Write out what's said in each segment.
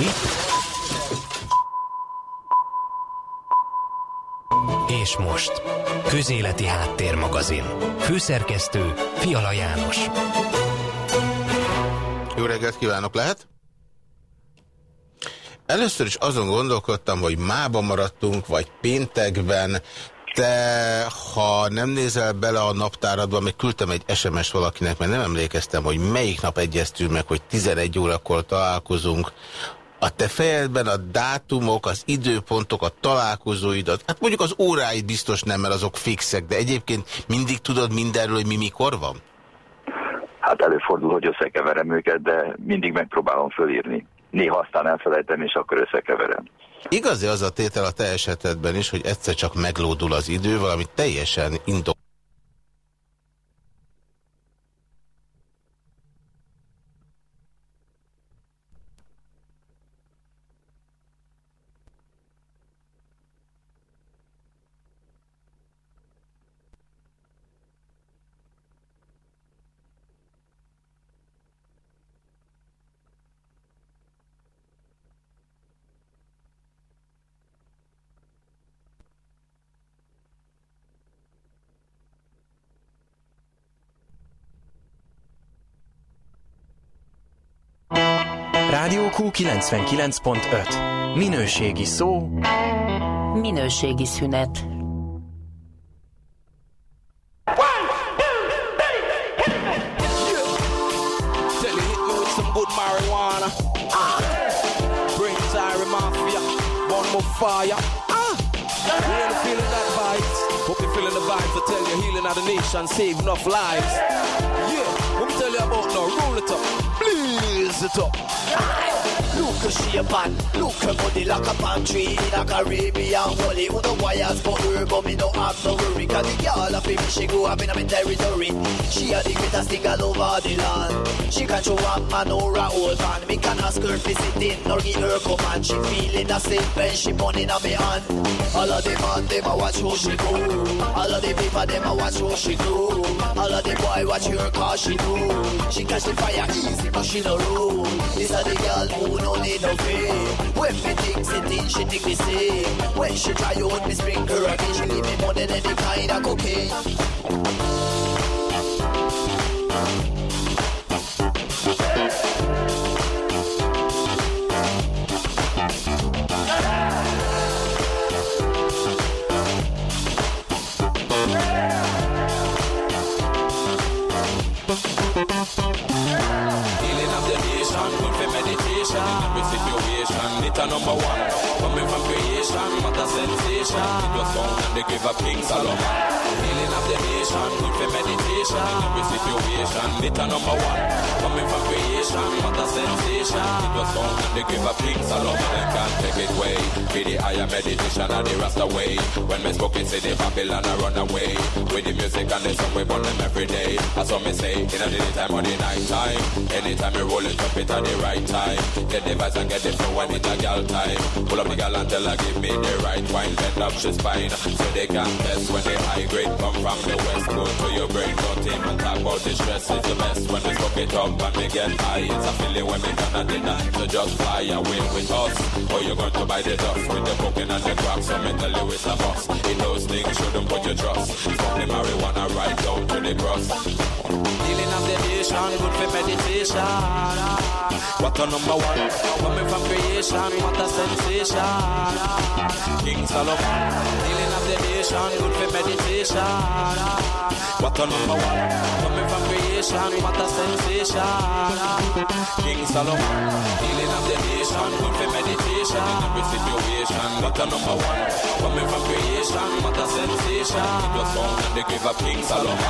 Itt. És most. Közéleti Háttérmagazin. Főszerkesztő Fiala János. Jó reggelt kívánok, lehet? Először is azon gondolkodtam, hogy mába maradtunk, vagy péntekben, te, ha nem nézel bele a naptáradba, még küldtem egy SMS valakinek, mert nem emlékeztem, hogy melyik nap egyeztünk meg, hogy 11 órakor találkozunk. A te fejedben a dátumok, az időpontok, a találkozóidat, hát mondjuk az óráid biztos nem, mert azok fixek, de egyébként mindig tudod mindenről, hogy mi mikor van? Hát előfordul, hogy összekeverem őket, de mindig megpróbálom fölírni. Néha aztán elfelejtem, és akkor összekeverem. Igazi az a tétel a te esetedben is, hogy egyszer csak meglódul az idő, valami teljesen indok. Rádió Q 99.5. Minőségi szó. Minőségi szünet. marijuana. Ah. Bring Tyree Mafia, one more fire. Ah. Really feeling that vibes. Hope you're feeling the vibes. I tell you, healing of the nation, save enough lives. Yeah, let me tell you about now. Roll it up, blaze it up. Look her shape and look. Her body like a palm tree in a Caribbean. Holy who the wires for her but me no have no worry. Cause the girl of me she go up in my territory. She a the greatest thing all over the land. She can show up man or a old man Me can ask her to sit in or give her command She feeling the same when she money in me hand. All of the man them a watch how she go All of the people them a watch how she do All of the boy watch her cause she do She catch the fire easy but she no roll This a the girl who no need no fame. When me think it in, she think the same. When she try out me sprinkle again, she leave me more than any kind of cocaine. Number one. Coming from creation, what a sensation. It was found and they give a King Solomon. The nation, good for meditation. In every situation, it a number one. Coming from creation, what a sensation. It was found and they give a King Solomon. They can't take it away. Be the higher meditation and the rest away. When me spoke it, say the Babylon I run away. With the music and the song we burn them every day. That's what me say, in the daytime or the night time. Anytime you roll it up, it at the right time. Get the vibes and get the flow when it's a girl time. Pull up the gal and tell her give me the right wine, bend up she spine, so they can test when the high grade come from the west. Go to your brain, don't even talk about the stress. It's the best when we smoke it up and we get high. It's a feeling when we cannot deny. So just fly away with us, or you're going to buy the dust with the broken and the crack. So me tell you it's a boss. In those things, shouldn't put your trust. Smoke the marijuana right down to the cross. Healing of the nation, good for meditation. What a number one, coming from creation, what a sensation. King Solomon, of good for meditation. What a number one, coming from creation, what a sensation. King Solomon, healing of the nation, good for meditation. In every situation, what a number one, coming from creation, what a sensation. Was found in the grave of King Solomon,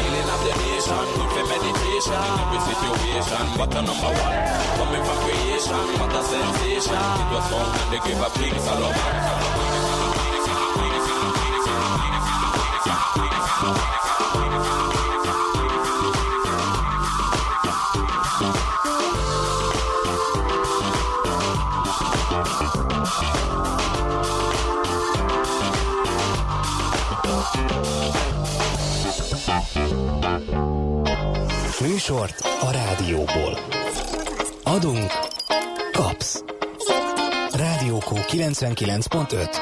healing of the nation, good for meditation. In every situation, what a number one, coming from creation, what a sensation. Was found in the grave of King Solomon. Műsort a rádióból. Adunk, kapsz. Rádiókó 99.5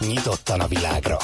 Nyitottan a világra.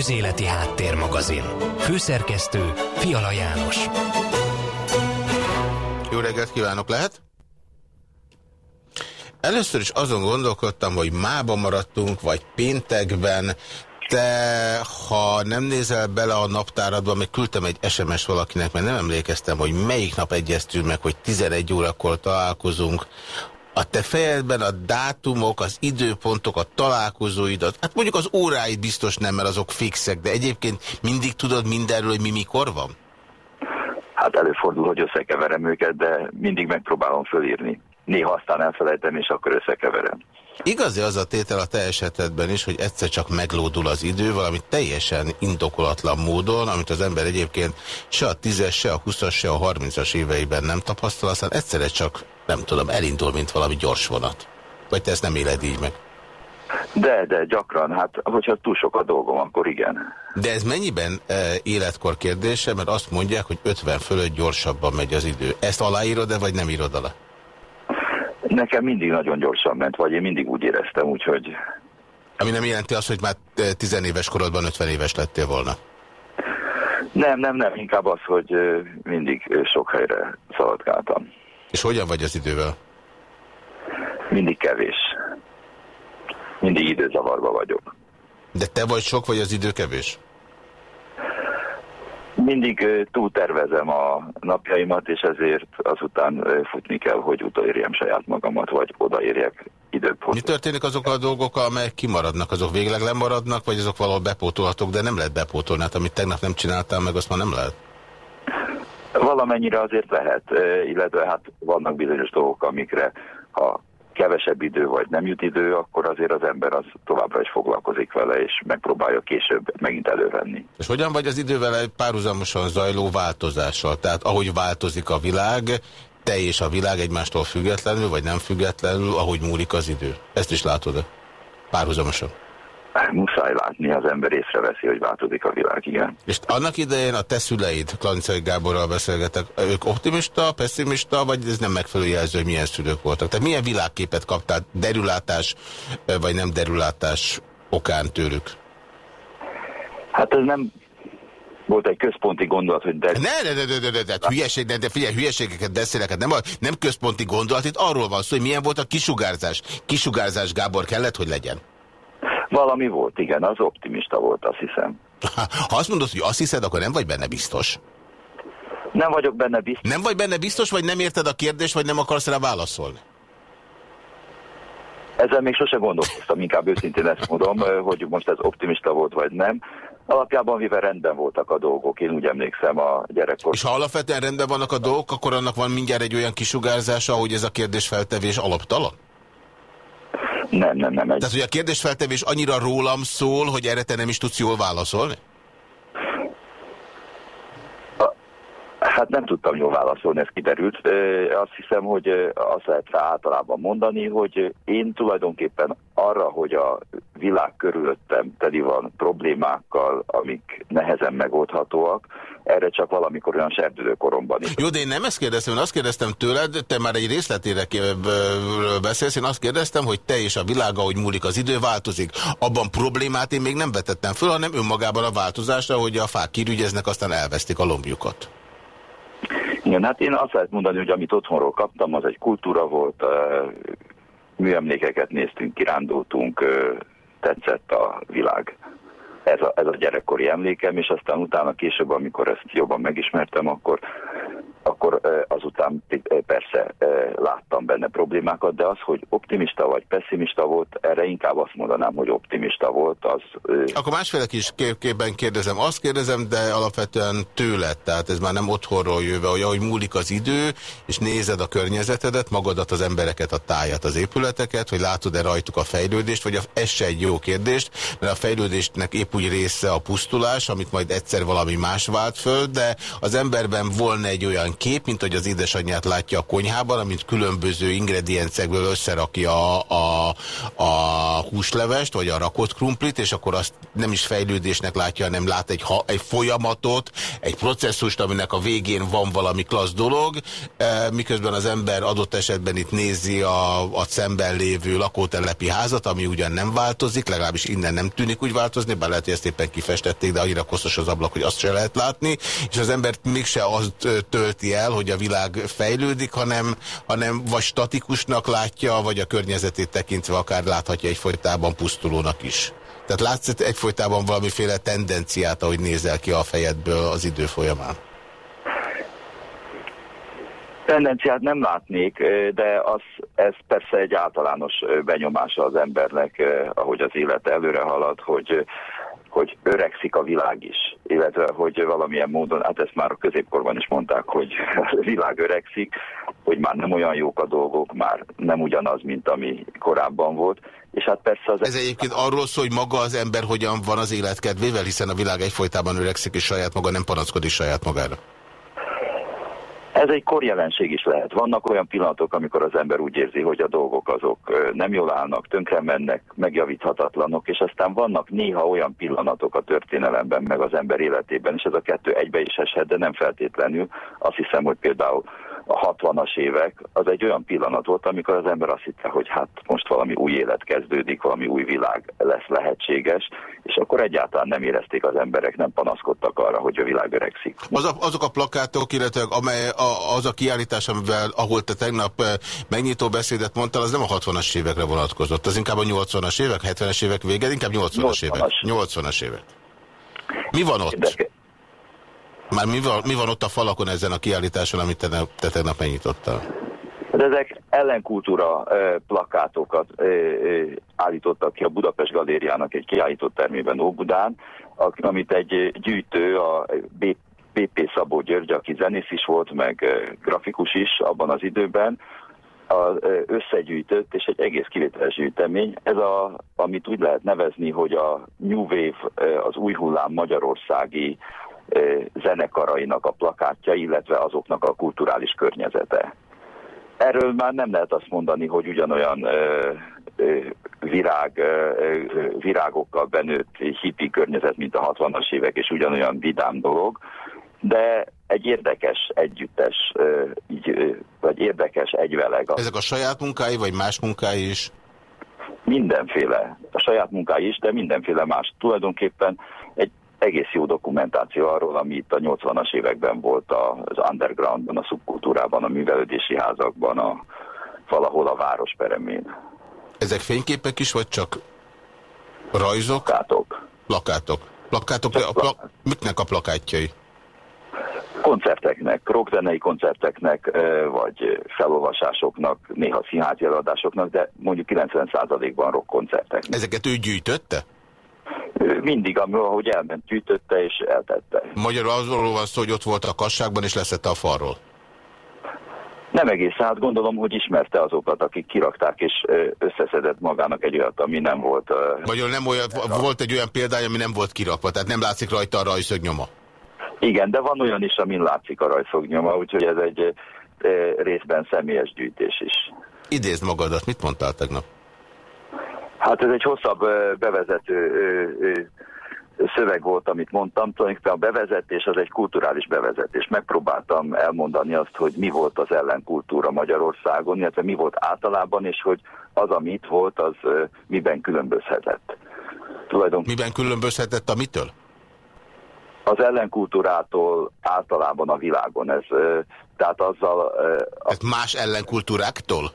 Közéleti Háttérmagazin. Főszerkesztő Fiala János. Jó reggelt kívánok, lehet? Először is azon gondolkodtam, hogy mába maradtunk, vagy péntekben, te, ha nem nézel bele a naptáradba, még küldtem egy SMS valakinek, mert nem emlékeztem, hogy melyik nap egyeztünk meg, hogy 11 órakor találkozunk, a te fejedben a dátumok, az időpontok, a találkozóidat, hát mondjuk az óráid biztos nem, mert azok fixek, de egyébként mindig tudod mindenről, hogy mi mikor van? Hát előfordul, hogy összekeverem őket, de mindig megpróbálom fölírni. Néha aztán elfelejtem, és akkor összekeverem. Igazi az a tétel a te esetedben is, hogy egyszer csak meglódul az idő, valami teljesen indokolatlan módon, amit az ember egyébként se a 10-es, se a 20-as, se a 30-as éveiben nem tapasztal, aztán egyszerre csak, nem tudom, elindul, mint valami gyors vonat. Vagy te ezt nem éled így meg? De, de gyakran, hát hogyha túl sok a dolgom, akkor igen. De ez mennyiben e, életkor kérdése, mert azt mondják, hogy 50 fölött gyorsabban megy az idő. Ezt aláírod-e, vagy nem írod alá? Nekem mindig nagyon gyorsan ment, vagy én mindig úgy éreztem, úgyhogy... Ami nem jelenti azt, hogy már tizenéves korodban 50 éves lettél volna? Nem, nem, nem, inkább az, hogy mindig sok helyre szaladgáltam. És hogyan vagy az idővel? Mindig kevés. Mindig időzavarba vagyok. De te vagy sok, vagy az idő kevés? mindig túltervezem a napjaimat, és ezért azután futni kell, hogy utolérjem saját magamat, vagy odaérjek időpont. Mi történik azokkal a dolgokkal, amelyek kimaradnak? Azok végleg lemaradnak, vagy azok valahol bepótolhatók, de nem lehet bepótolni? Hát amit tegnap nem csináltál meg, azt már nem lehet? Valamennyire azért lehet, illetve hát vannak bizonyos dolgok, amikre ha kevesebb idő vagy nem jut idő, akkor azért az ember az továbbra is foglalkozik vele, és megpróbálja később megint elővenni. És hogyan vagy az idővel egy párhuzamosan zajló változással? Tehát ahogy változik a világ, te és a világ egymástól függetlenül, vagy nem függetlenül, ahogy múlik az idő. Ezt is látod -e? Párhuzamosan muszáj látni, az ember észreveszi, hogy változik a világ, igen. És annak idején a te szüleid, Klancai Gáborral beszélgetek, ők optimista, pessimista, vagy ez nem megfelelő jelző, hogy milyen szülők voltak? Tehát milyen világképet kaptál derülátás, vagy nem derülátás okán tőlük? Hát ez nem volt egy központi gondolat, hogy... De... Ne, ne, ne, ne, ne, ne, ne, hülyeség, ne, de figyelj, hülyeségeket beszélek, hát nem, a, nem központi gondolat, itt arról van szó, hogy milyen volt a kisugárzás. Kisugárzás, Gábor, kellett, hogy legyen. Valami volt, igen, az optimista volt, azt hiszem. Ha azt mondod, hogy azt hiszed, akkor nem vagy benne biztos? Nem vagyok benne biztos. Nem vagy benne biztos, vagy nem érted a kérdést, vagy nem akarsz rá válaszolni? Ezzel még sose gondolkoztam, inkább őszintén ezt mondom, hogy most ez optimista volt, vagy nem. Alapjában mivel rendben voltak a dolgok, én úgy emlékszem a gyerekkor. És ha alapvetően rendben vannak a dolgok, akkor annak van mindjárt egy olyan kisugárzása, hogy ez a kérdés feltevés alaptalan? Nem, nem, nem. Egy... Tehát, hogy a kérdésfeltevés annyira rólam szól, hogy erre te nem is tudsz jól válaszolni? Hát nem tudtam jól válaszolni, ez kiderült. Azt hiszem, hogy azt lehet rá általában mondani, hogy én tulajdonképpen arra, hogy a világ körülöttem teli van problémákkal, amik nehezen megoldhatóak, erre csak valamikor olyan serdülőkoromban is. Jó, de én nem ezt kérdeztem, én azt kérdeztem tőled, te már egy részletére beszélsz, én azt kérdeztem, hogy te és a világ, ahogy múlik az idő, változik. Abban problémát én még nem vetettem föl, hanem önmagában a változásra, hogy a fák kirügyeznek, aztán elvesztik a lombjukat. Igen, hát én azt lehet mondani, hogy amit otthonról kaptam, az egy kultúra volt, műemlékeket néztünk, kirándultunk, tetszett a világ. Ez a, ez a gyerekkori emlékem, és aztán utána később, amikor ezt jobban megismertem, akkor akkor azután persze láttam benne problémákat, de az, hogy optimista vagy pessimista volt, erre inkább azt mondanám, hogy optimista volt. Az, akkor másféle is képben kérdezem. Azt kérdezem, de alapvetően tőled, tehát ez már nem otthonról jöve, hogy ahogy múlik az idő, és nézed a környezetedet, magadat, az embereket, a tájat, az épületeket, hogy látod-e rajtuk a fejlődést, vagy ez se egy jó kérdést, mert a fejlődésnek épp úgy része a pusztulás, amit majd egyszer valami más vált föl, de az emberben volna egy olyan kép, mint hogy az édesanyját látja a konyhában, amit különböző ingrediencekből összerakja a, a, húslevest, vagy a rakott krumplit, és akkor azt nem is fejlődésnek látja, hanem lát egy, ha, egy folyamatot, egy processzust, aminek a végén van valami klassz dolog, e, miközben az ember adott esetben itt nézi a, a szemben lévő lakótelepi házat, ami ugyan nem változik, legalábbis innen nem tűnik úgy változni, bár lehet, hogy ezt éppen kifestették, de annyira koszos az ablak, hogy azt se lehet látni, és az embert mégse az tölti el, hogy a világ fejlődik, hanem, hanem vagy statikusnak látja, vagy a környezetét tekintve akár láthatja egyfolytában pusztulónak is. Tehát látsz egyfolytában valamiféle tendenciát, ahogy nézel ki a fejedből az idő folyamán? Tendenciát nem látnék, de az, ez persze egy általános benyomása az embernek, ahogy az élet előre halad, hogy hogy öregszik a világ is, illetve hogy valamilyen módon, hát ezt már a középkorban is mondták, hogy a világ öregszik, hogy már nem olyan jók a dolgok, már nem ugyanaz, mint ami korábban volt. És hát persze az... Ez egyébként arról szól, hogy maga az ember hogyan van az életkedvével, hiszen a világ egyfolytában öregszik, és saját maga nem panaszkodik saját magára. Ez egy korjelenség is lehet. Vannak olyan pillanatok, amikor az ember úgy érzi, hogy a dolgok azok nem jól állnak, tönkre mennek, megjavíthatatlanok, és aztán vannak néha olyan pillanatok a történelemben, meg az ember életében, és ez a kettő egybe is eshet, de nem feltétlenül. Azt hiszem, hogy például a 60-as évek, az egy olyan pillanat volt, amikor az ember azt hitte, hogy hát most valami új élet kezdődik, valami új világ lesz lehetséges, és akkor egyáltalán nem érezték az emberek, nem panaszkodtak arra, hogy a világ öregszik. Az a, azok a plakátok, illetve amely, a, az a kiállítás, amivel, ahol te tegnap eh, megnyitó beszédet mondtál, az nem a 60-as évekre vonatkozott, az inkább a 80-as évek, 70-es évek vége, inkább 80-as évek. 80-as évek. Mi van ott? Érdeke. Már mi van, mi van ott a falakon ezen a kiállításon, amit te, te tegnap megnyitottál? Hát ezek ellenkultúra plakátokat állítottak ki a Budapest Galériának egy kiállított termében Óbudán, amit egy gyűjtő, a BP Szabó György, aki zenész is volt, meg grafikus is abban az időben, összegyűjtött, és egy egész kivételes gyűjtemény. Ez a, amit úgy lehet nevezni, hogy a New Wave, az új hullám magyarországi zenekarainak a plakátja, illetve azoknak a kulturális környezete. Erről már nem lehet azt mondani, hogy ugyanolyan ö, ö, virág, ö, virágokkal benőtt hippi környezet, mint a 60-as évek, és ugyanolyan vidám dolog, de egy érdekes együttes, így, vagy érdekes egyveleg. Ezek a saját munkái, vagy más munkái is? Mindenféle. A saját munkái is, de mindenféle más. Tulajdonképpen egész jó dokumentáció arról, ami itt a 80-as években volt az undergroundban, a szubkultúrában, a művelődési házakban, a, valahol a város peremén. Ezek fényképek is, vagy csak rajzok? Plakátok. Plakátok. Plakátok, a pla miknek a plakátjai? Koncerteknek, rockzenei koncerteknek, vagy felolvasásoknak, néha színházi előadásoknak, de mondjuk 90%-ban rock koncertek. Ezeket ő gyűjtötte? Mindig, ahogy elment, gyűjtötte és eltette. Magyarul azról van szó, hogy ott volt a kasságban és leszette a falról? Nem egészen, hát gondolom, hogy ismerte azokat, akik kirakták, és összeszedett magának egy olyat, ami nem volt... Vagyon nem olyan, volt egy olyan példány, ami nem volt kirakva, tehát nem látszik rajta a rajszögnyoma. Igen, de van olyan is, amin látszik a rajszögnyoma, úgyhogy ez egy részben személyes gyűjtés is. Idézd magadat, mit mondtál tegnap? Hát ez egy hosszabb bevezető szöveg volt, amit mondtam, tulajdonképpen a bevezetés az egy kulturális bevezetés. Megpróbáltam elmondani azt, hogy mi volt az ellenkultúra Magyarországon, illetve mi volt általában, és hogy az, ami itt volt, az miben különbözhetett. Tulajdon... Miben különbözhetett a mitől? Az ellenkultúrától általában a világon. Ez, tehát azzal... Ez más ellenkultúráktól?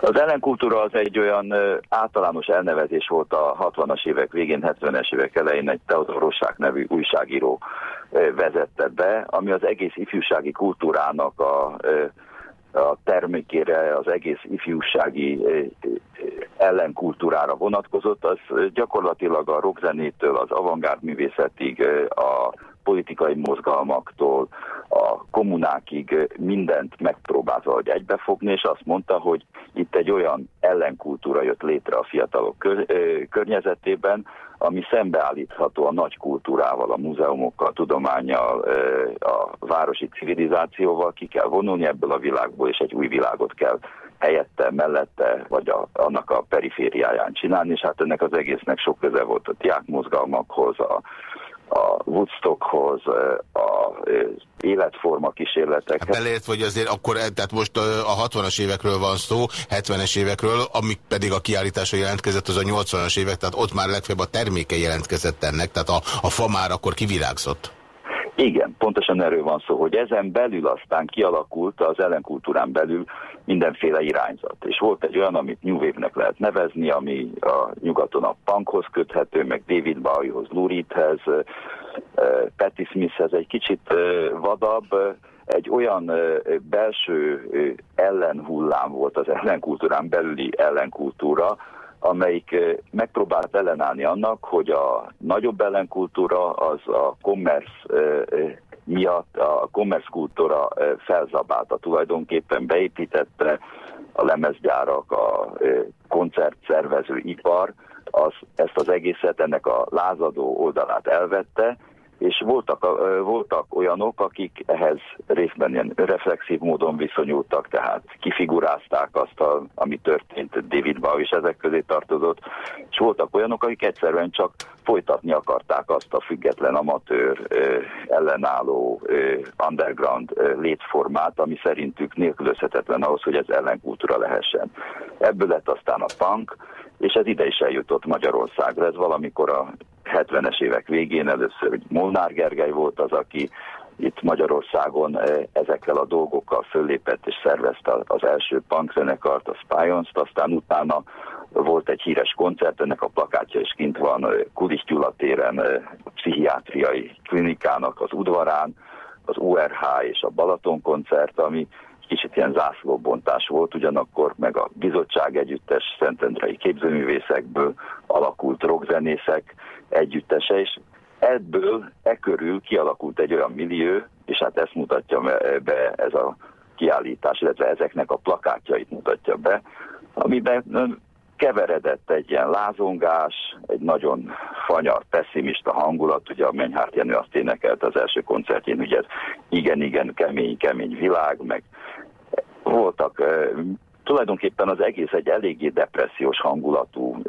Az ellenkultúra az egy olyan általános elnevezés volt a 60-as évek végén, 70-es évek elején egy Teodor Rossák nevű újságíró vezette be, ami az egész ifjúsági kultúrának a, a termékére, az egész ifjúsági ellenkultúrára vonatkozott, az gyakorlatilag a rockzenétől az avantgárd művészetig, a politikai mozgalmaktól, a kommunákig mindent megpróbált hogy egybefogni, és azt mondta, hogy itt egy olyan ellenkultúra jött létre a fiatalok kör, környezetében, ami szembeállítható a nagy kultúrával, a múzeumokkal, a tudományjal, a városi civilizációval, ki kell vonulni ebből a világból, és egy új világot kell helyette, mellette, vagy a, annak a perifériáján csinálni, és hát ennek az egésznek sok köze volt a diákmozgalmakhoz, a, a Woodstockhoz, a életforma kísérletek. Hát beleért, hogy azért akkor, e, tehát most a 60-as évekről van szó, 70-es évekről, amik pedig a kiállításra jelentkezett, az a 80-as évek, tehát ott már legfeljebb a terméke jelentkezett ennek, tehát a, a fa már akkor kivirágzott. Igen, pontosan erről van szó, hogy ezen belül aztán kialakult az ellenkultúrán belül mindenféle irányzat. És volt egy olyan, amit New Wave-nek lehet nevezni, ami a nyugaton a punkhoz köthető, meg David Bowiehoz, Lou Reedhez, Patti Smithhez egy kicsit vadabb, egy olyan belső ellenhullám volt az ellenkultúrán belüli ellenkultúra, amelyik megpróbált ellenállni annak, hogy a nagyobb ellenkultúra az a commerce miatt a commerce kultúra felzabálta, tulajdonképpen beépítette a lemezgyárak, a koncertszervező ipar, az, ezt az egészet, ennek a lázadó oldalát elvette, és voltak, voltak olyanok, akik ehhez részben ilyen reflexív módon viszonyultak, tehát kifigurázták azt, a, ami történt, David Bowie is ezek közé tartozott, és voltak olyanok, akik egyszerűen csak folytatni akarták azt a független amatőr ellenálló underground létformát, ami szerintük nélkülözhetetlen ahhoz, hogy ez ellenkultúra lehessen. Ebből lett aztán a punk, és ez ide is eljutott Magyarországra. Ez valamikor a 70-es évek végén először hogy Molnár Gergely volt az, aki itt Magyarországon eh, ezekkel a dolgokkal föllépett és szervezte az első punkzenekart, a spions aztán utána volt egy híres koncert, ennek a plakátja is kint van eh, Kulis Gyula téren, eh, a pszichiátriai klinikának az udvarán, az URH és a Balaton koncert, ami kicsit ilyen zászlóbontás volt, ugyanakkor meg a bizottság együttes szentendrei képzőművészekből alakult rockzenészek együttese, és ebből, e körül kialakult egy olyan millió, és hát ezt mutatja be ez a kiállítás, illetve ezeknek a plakátjait mutatja be, amiben keveredett egy ilyen lázongás, egy nagyon fanyar, pessimista hangulat, ugye a Mennyhárt Jenő azt énekelt az első koncertjén, ugye igen-igen kemény, kemény világ, meg voltak tulajdonképpen az egész egy eléggé depressziós hangulatú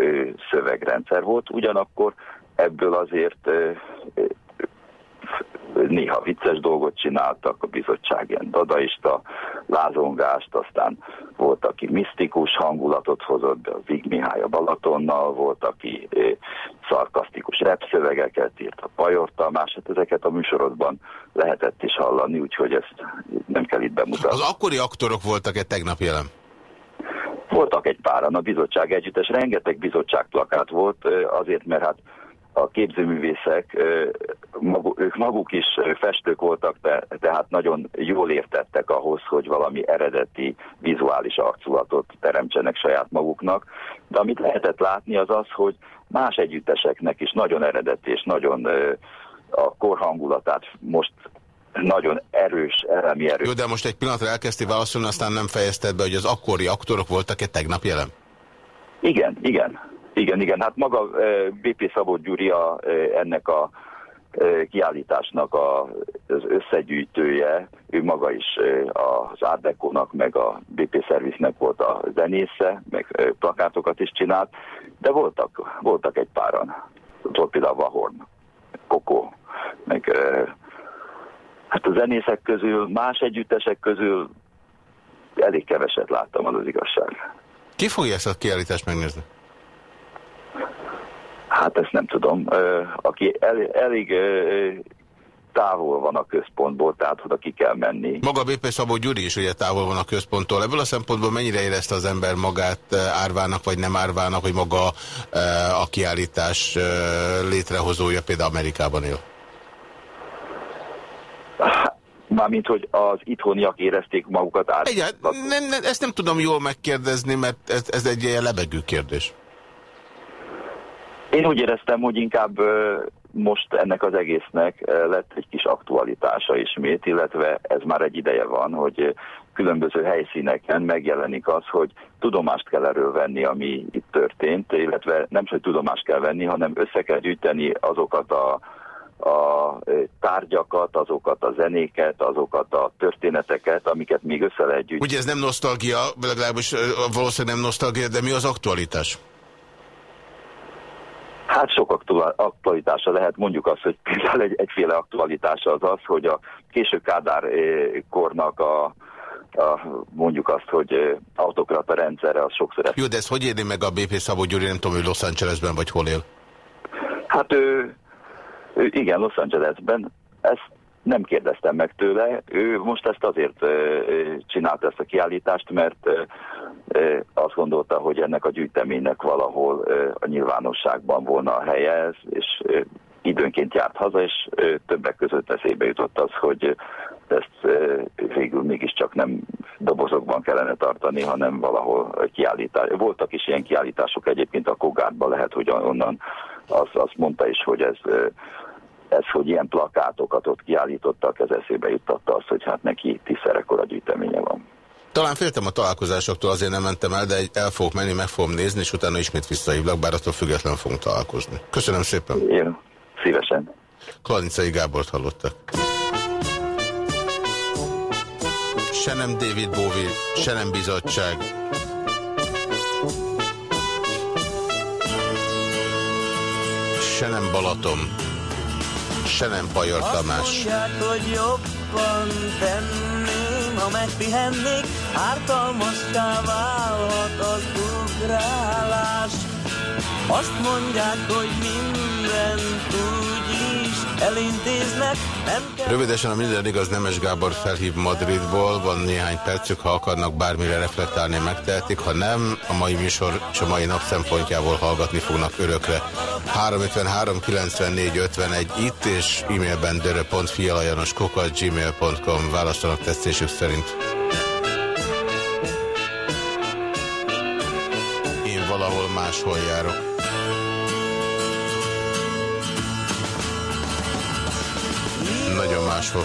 szövegrendszer volt, ugyanakkor ebből azért néha vicces dolgot csináltak, a bizottság ilyen dadaista lázongást, aztán volt, aki misztikus hangulatot hozott be, Vig Mihály a Balatonnal, volt, aki szarkasztikus repszövegeket írt a Pajor Tamás, hát ezeket a műsorokban lehetett is hallani, úgyhogy ezt nem kell itt bemutatni. Az akkori aktorok voltak-e tegnap jelen? Voltak egy páran a bizottság együttes, rengeteg bizottságplakát volt, azért, mert hát a képzőművészek, ők maguk is festők voltak, tehát nagyon jól értettek ahhoz, hogy valami eredeti vizuális arculatot teremtsenek saját maguknak. De amit lehetett látni az az, hogy más együtteseknek is nagyon eredeti és nagyon a korhangulatát most nagyon erős elemi erő. Jó, de most egy pillanatra elkezdti válaszolni, aztán nem fejezted be, hogy az akkori aktorok voltak-e tegnap jelen? Igen, igen. Igen, igen. Hát maga BP Szabó Gyuri a, ennek a kiállításnak a, az összegyűjtője, ő maga is az Ardekónak, meg a BP Service-nek volt a zenésze, meg plakátokat is csinált, de voltak, voltak egy páran. Volt például Vahorn, Koko, meg hát a zenészek közül, más együttesek közül elég keveset láttam, az az igazság. Ki fogja ezt a kiállítást megnézni? Hát ezt nem tudom. Aki el, elég távol van a központból, tehát oda ki kell menni. Maga BP Szabó Gyuri is ugye távol van a központtól. Ebből a szempontból mennyire érezte az ember magát árvának, vagy nem árvának, hogy maga a kiállítás létrehozója például Amerikában él? Mármint, hogy az itthoniak érezték magukat át. Egyet, nem, nem, ezt nem tudom jól megkérdezni, mert ez, ez egy ilyen lebegő kérdés. Én úgy éreztem, hogy inkább most ennek az egésznek lett egy kis aktualitása ismét, illetve ez már egy ideje van, hogy különböző helyszíneken megjelenik az, hogy tudomást kell erről venni, ami itt történt, illetve nem csak tudomást kell venni, hanem össze kell gyűjteni azokat a a tárgyakat, azokat a zenéket, azokat a történeteket, amiket még össze lehet gyűjteni. Ugye ez nem nosztalgia, legalábbis valószínűleg nem nosztalgia, de mi az aktualitás? Hát sok aktualitása lehet, mondjuk azt, hogy például egy, egyféle aktualitása az az, hogy a késő Kádár kornak a, a, mondjuk azt, hogy autokrata rendszerre az sokszor... Jó, de ezt hogy érni meg a BP Szabó Gyuri, nem tudom, hogy Los Angelesben vagy hol él? Hát ő, ő igen, Los Angelesben. Ezt nem kérdeztem meg tőle. Ő most ezt azért csinálta ezt a kiállítást, mert azt gondolta, hogy ennek a gyűjteménynek valahol a nyilvánosságban volna a helye, és időnként járt haza, és többek között eszébe jutott az, hogy ezt végül mégiscsak nem dobozokban kellene tartani, hanem valahol kiállítás. Voltak is ilyen kiállítások egyébként a Kogárban, lehet, hogy onnan azt, azt mondta is, hogy ez ez, hogy ilyen plakátokat ott kiállítottak, ez eszébe juttatta azt, hogy hát neki tízszerekor a gyűjteménye van. Talán féltem a találkozásoktól, azért nem mentem el, de el fogok menni, meg fogom nézni, és utána ismét visszahívlak, bár attól független fogunk találkozni. Köszönöm szépen. Én szívesen. Klanicai Gábort hallottak. Se nem David Bowie, se nem bizottság. Se nem Balaton se nem Bajor Tamás. Azt mondják, hogy jobban tenném, ha megpihennék, ártalmassá válhat az ugrálás. Azt mondják, hogy mindent úgy is elintéznek, nem kell... Rövidesen a minden igaz Nemes Gábor felhív Madridból, van néhány percük, ha akarnak bármire reflektálni, megtehetik, ha nem, a mai műsor és a mai nap szempontjából hallgatni fognak örökre. 353 94 51 itt, és e-mailben dörö.fialajanoskukat gmail.com választanak tetszésük szerint. Én valahol máshol járok. Máshol.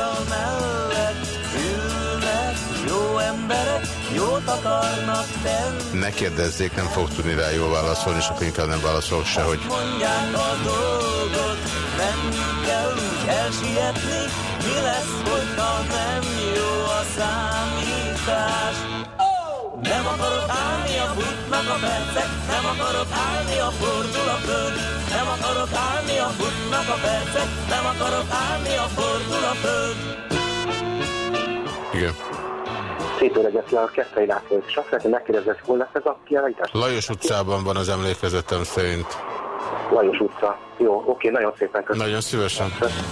Ne kérdezzék, nem fog tudni rá jól válaszolni, és akkor inkább nem válaszolok se, hogy... Mondják a dolgot, nem kell úgy elsietni, mi lesz, hogyha nem jó a számítás. Nem akarok állni a futnak a percek, nem akarok állni a fordul a föld. Nem akarok állni a futnak a percek, nem akarok állni a fordul a föld. Igen. Szép öreget a Keszthelyi László, és azt szeretném megkérdezni, hogy hol lesz ez a kiállítás? Lajos utcában van az emlékezetem szerint. Lajos utca. Jó, oké, nagyon szépen köszönöm. Nagyon szívesen. Köszönöm.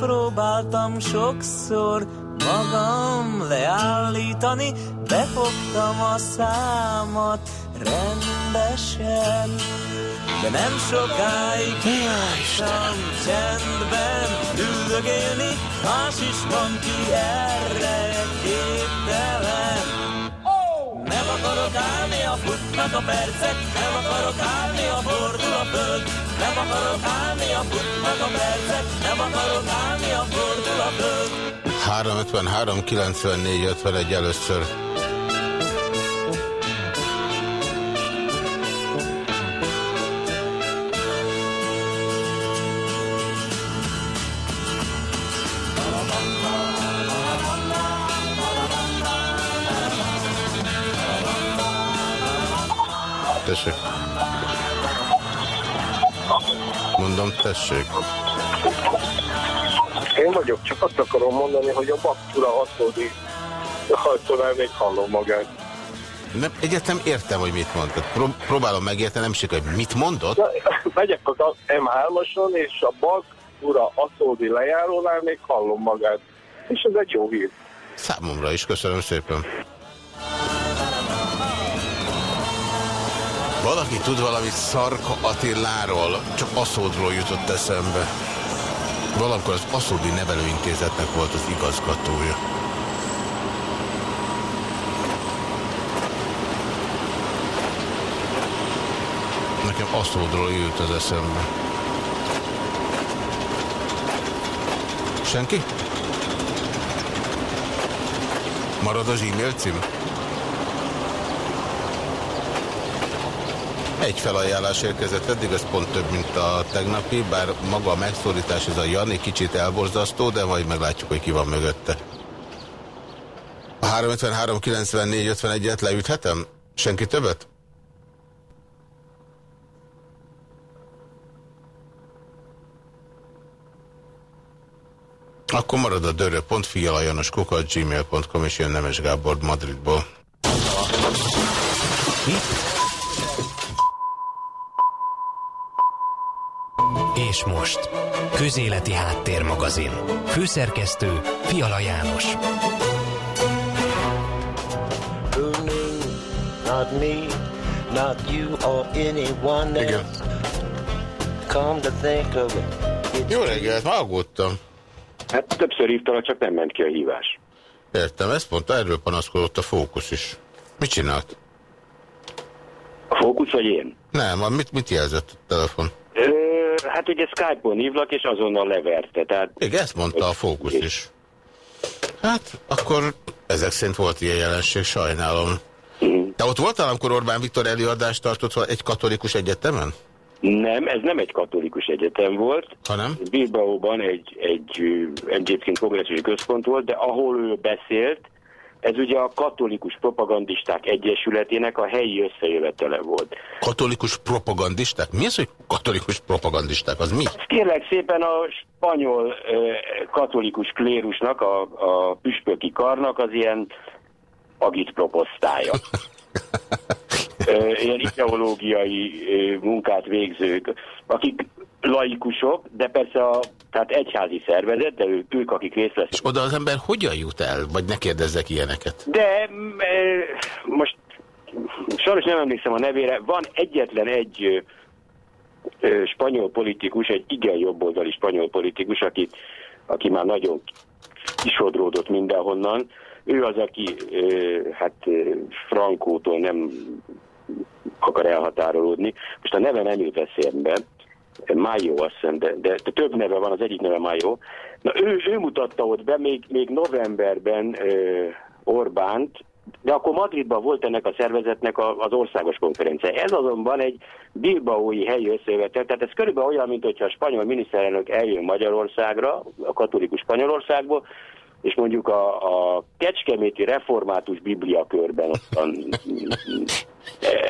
Próbáltam sokszor magam leállítani, befogtam a számat rendesen. De nem sokáig tudtam csendben üldögélni, más is van ki erre képtelen. Akarok állni, a futnak a percek, nem akarok állni, a fordul a föld. Nem akarok állni, a futnak a percek, nem akarok állni, a fordul a föld. 353 94 51 először. Tessék. Mondom, tessék. Én vagyok, csak azt akarom mondani, hogy a baktura hatódi hajtónál még hallom magát. Nem, egyetem értem, hogy mit mondtad. Pró próbálom megérteni, nem sikerül, hogy mit mondott? Na, megyek az M3-ason, és a baktura hatódi lejárónál még hallom magát. És ez egy jó hír. Számomra is, köszönöm szépen. Valaki tud valamit Szarka Attiláról, csak Aszódról jutott eszembe. Valamikor az Aszódi Nevelőintézetnek volt az igazgatója. Nekem Aszódról jut az eszembe. Senki? Marad az e-mail cím? Egy felajánlás érkezett eddig, ez pont több, mint a tegnapi, bár maga a megszólítás, ez a Jani kicsit elborzasztó, de majd meglátjuk, hogy ki van mögötte. A 353 94 51-et leüthetem? Senki többet? Akkor marad a dörö.fialajanoskukat gmail.com és jön Nemes Gábor Madridból. És most, Közéleti Háttérmagazin. Főszerkesztő Fiala János. Who knew? Not me, not you or anyone Igen. else. Come to think of it. it's Jó reggelt, aggódtam. Hát többször hívtalak, csak nem ment ki a hívás. Értem, ezt mondta, erről panaszkodott a fókusz is. Mit csinált? A fókusz vagy én? Nem, mit, mit jelzett a telefon? Hát ugye Skype-on hívlak, és azonnal leverte. Tehát Igen, ezt mondta a fókusz is. Hát, akkor ezek szerint volt ilyen jelenség, sajnálom. Te ott voltál, amikor Orbán Viktor előadást tartott egy katolikus egyetemen? nem, ez nem egy katolikus egyetem volt. Hanem? Bilbaóban egy, egy egyébként kongresszusi központ volt, de ahol ő beszélt, ez ugye a Katolikus Propagandisták Egyesületének a helyi összejövetele volt. Katolikus propagandisták? Mi az, hogy katolikus propagandisták? Az mi? Kérlek szépen a spanyol katolikus klérusnak, a, a püspöki karnak az ilyen agitproposztája. Ilyen ideológiai munkát végzők, akik laikusok, de persze a, tehát egyházi szervezet, de ők, ők akik részt vesznek. És oda az ember hogyan jut el? Vagy ne kérdezzek ilyeneket? De ö, most sajnos nem emlékszem a nevére, van egyetlen egy ö, spanyol politikus, egy igen jobboldali spanyol politikus, aki, aki már nagyon kisodródott mindenhonnan. Ő az, aki ö, hát Frankótól nem akar elhatárolódni. Most a neve nem jut eszembe, Mayo azt hiszem, de, de, de több neve van, az egyik neve Mayo. Na ő, ő mutatta ott be még, még novemberben ö, Orbánt, de akkor Madridban volt ennek a szervezetnek a, az országos konferencia. Ez azonban egy bilbaói helyi összejövetel, tehát ez körülbelül olyan, mint hogyha a spanyol miniszterelnök eljön Magyarországra, a katolikus Spanyolországból, és mondjuk a, a Kecskeméti református bibliakörben ottan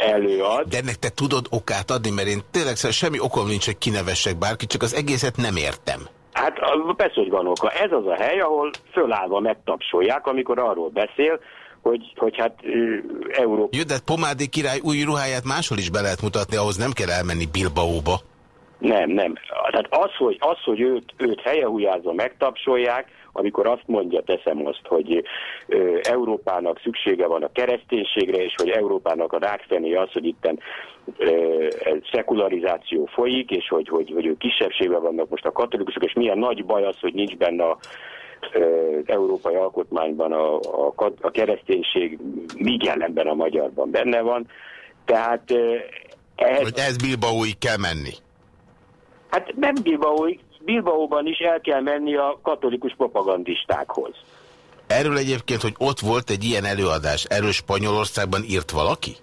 előad. De ennek te tudod okát adni, mert én tényleg szóval semmi okom nincs, hogy kinevessek bárkit, csak az egészet nem értem. Hát persze, hogy van oka. Ez az a hely, ahol fölállva megtapsolják, amikor arról beszél, hogy, hogy hát Európa... Jó, de Pomádi király új ruháját máshol is be lehet mutatni, ahhoz nem kell elmenni Bilbaóba. Nem, nem. Tehát az, hogy, az, hogy őt, őt helyehújázva megtapsolják, amikor azt mondja, teszem azt, hogy Európának szüksége van a kereszténységre, és hogy Európának a rákfené az, hogy itten szekularizáció folyik, és hogy, hogy, hogy ők kisebbségben vannak most a katolikusok, és milyen nagy baj az, hogy nincs benne a európai alkotmányban a, a, a kereszténység míg ellenben a magyarban benne van. Tehát ehhez... Hogy ez Bilbaóig kell menni? Hát nem Bilbaóig, Bilbaóban is el kell menni a katolikus propagandistákhoz. Erről egyébként, hogy ott volt egy ilyen előadás, erről Spanyolországban írt valaki?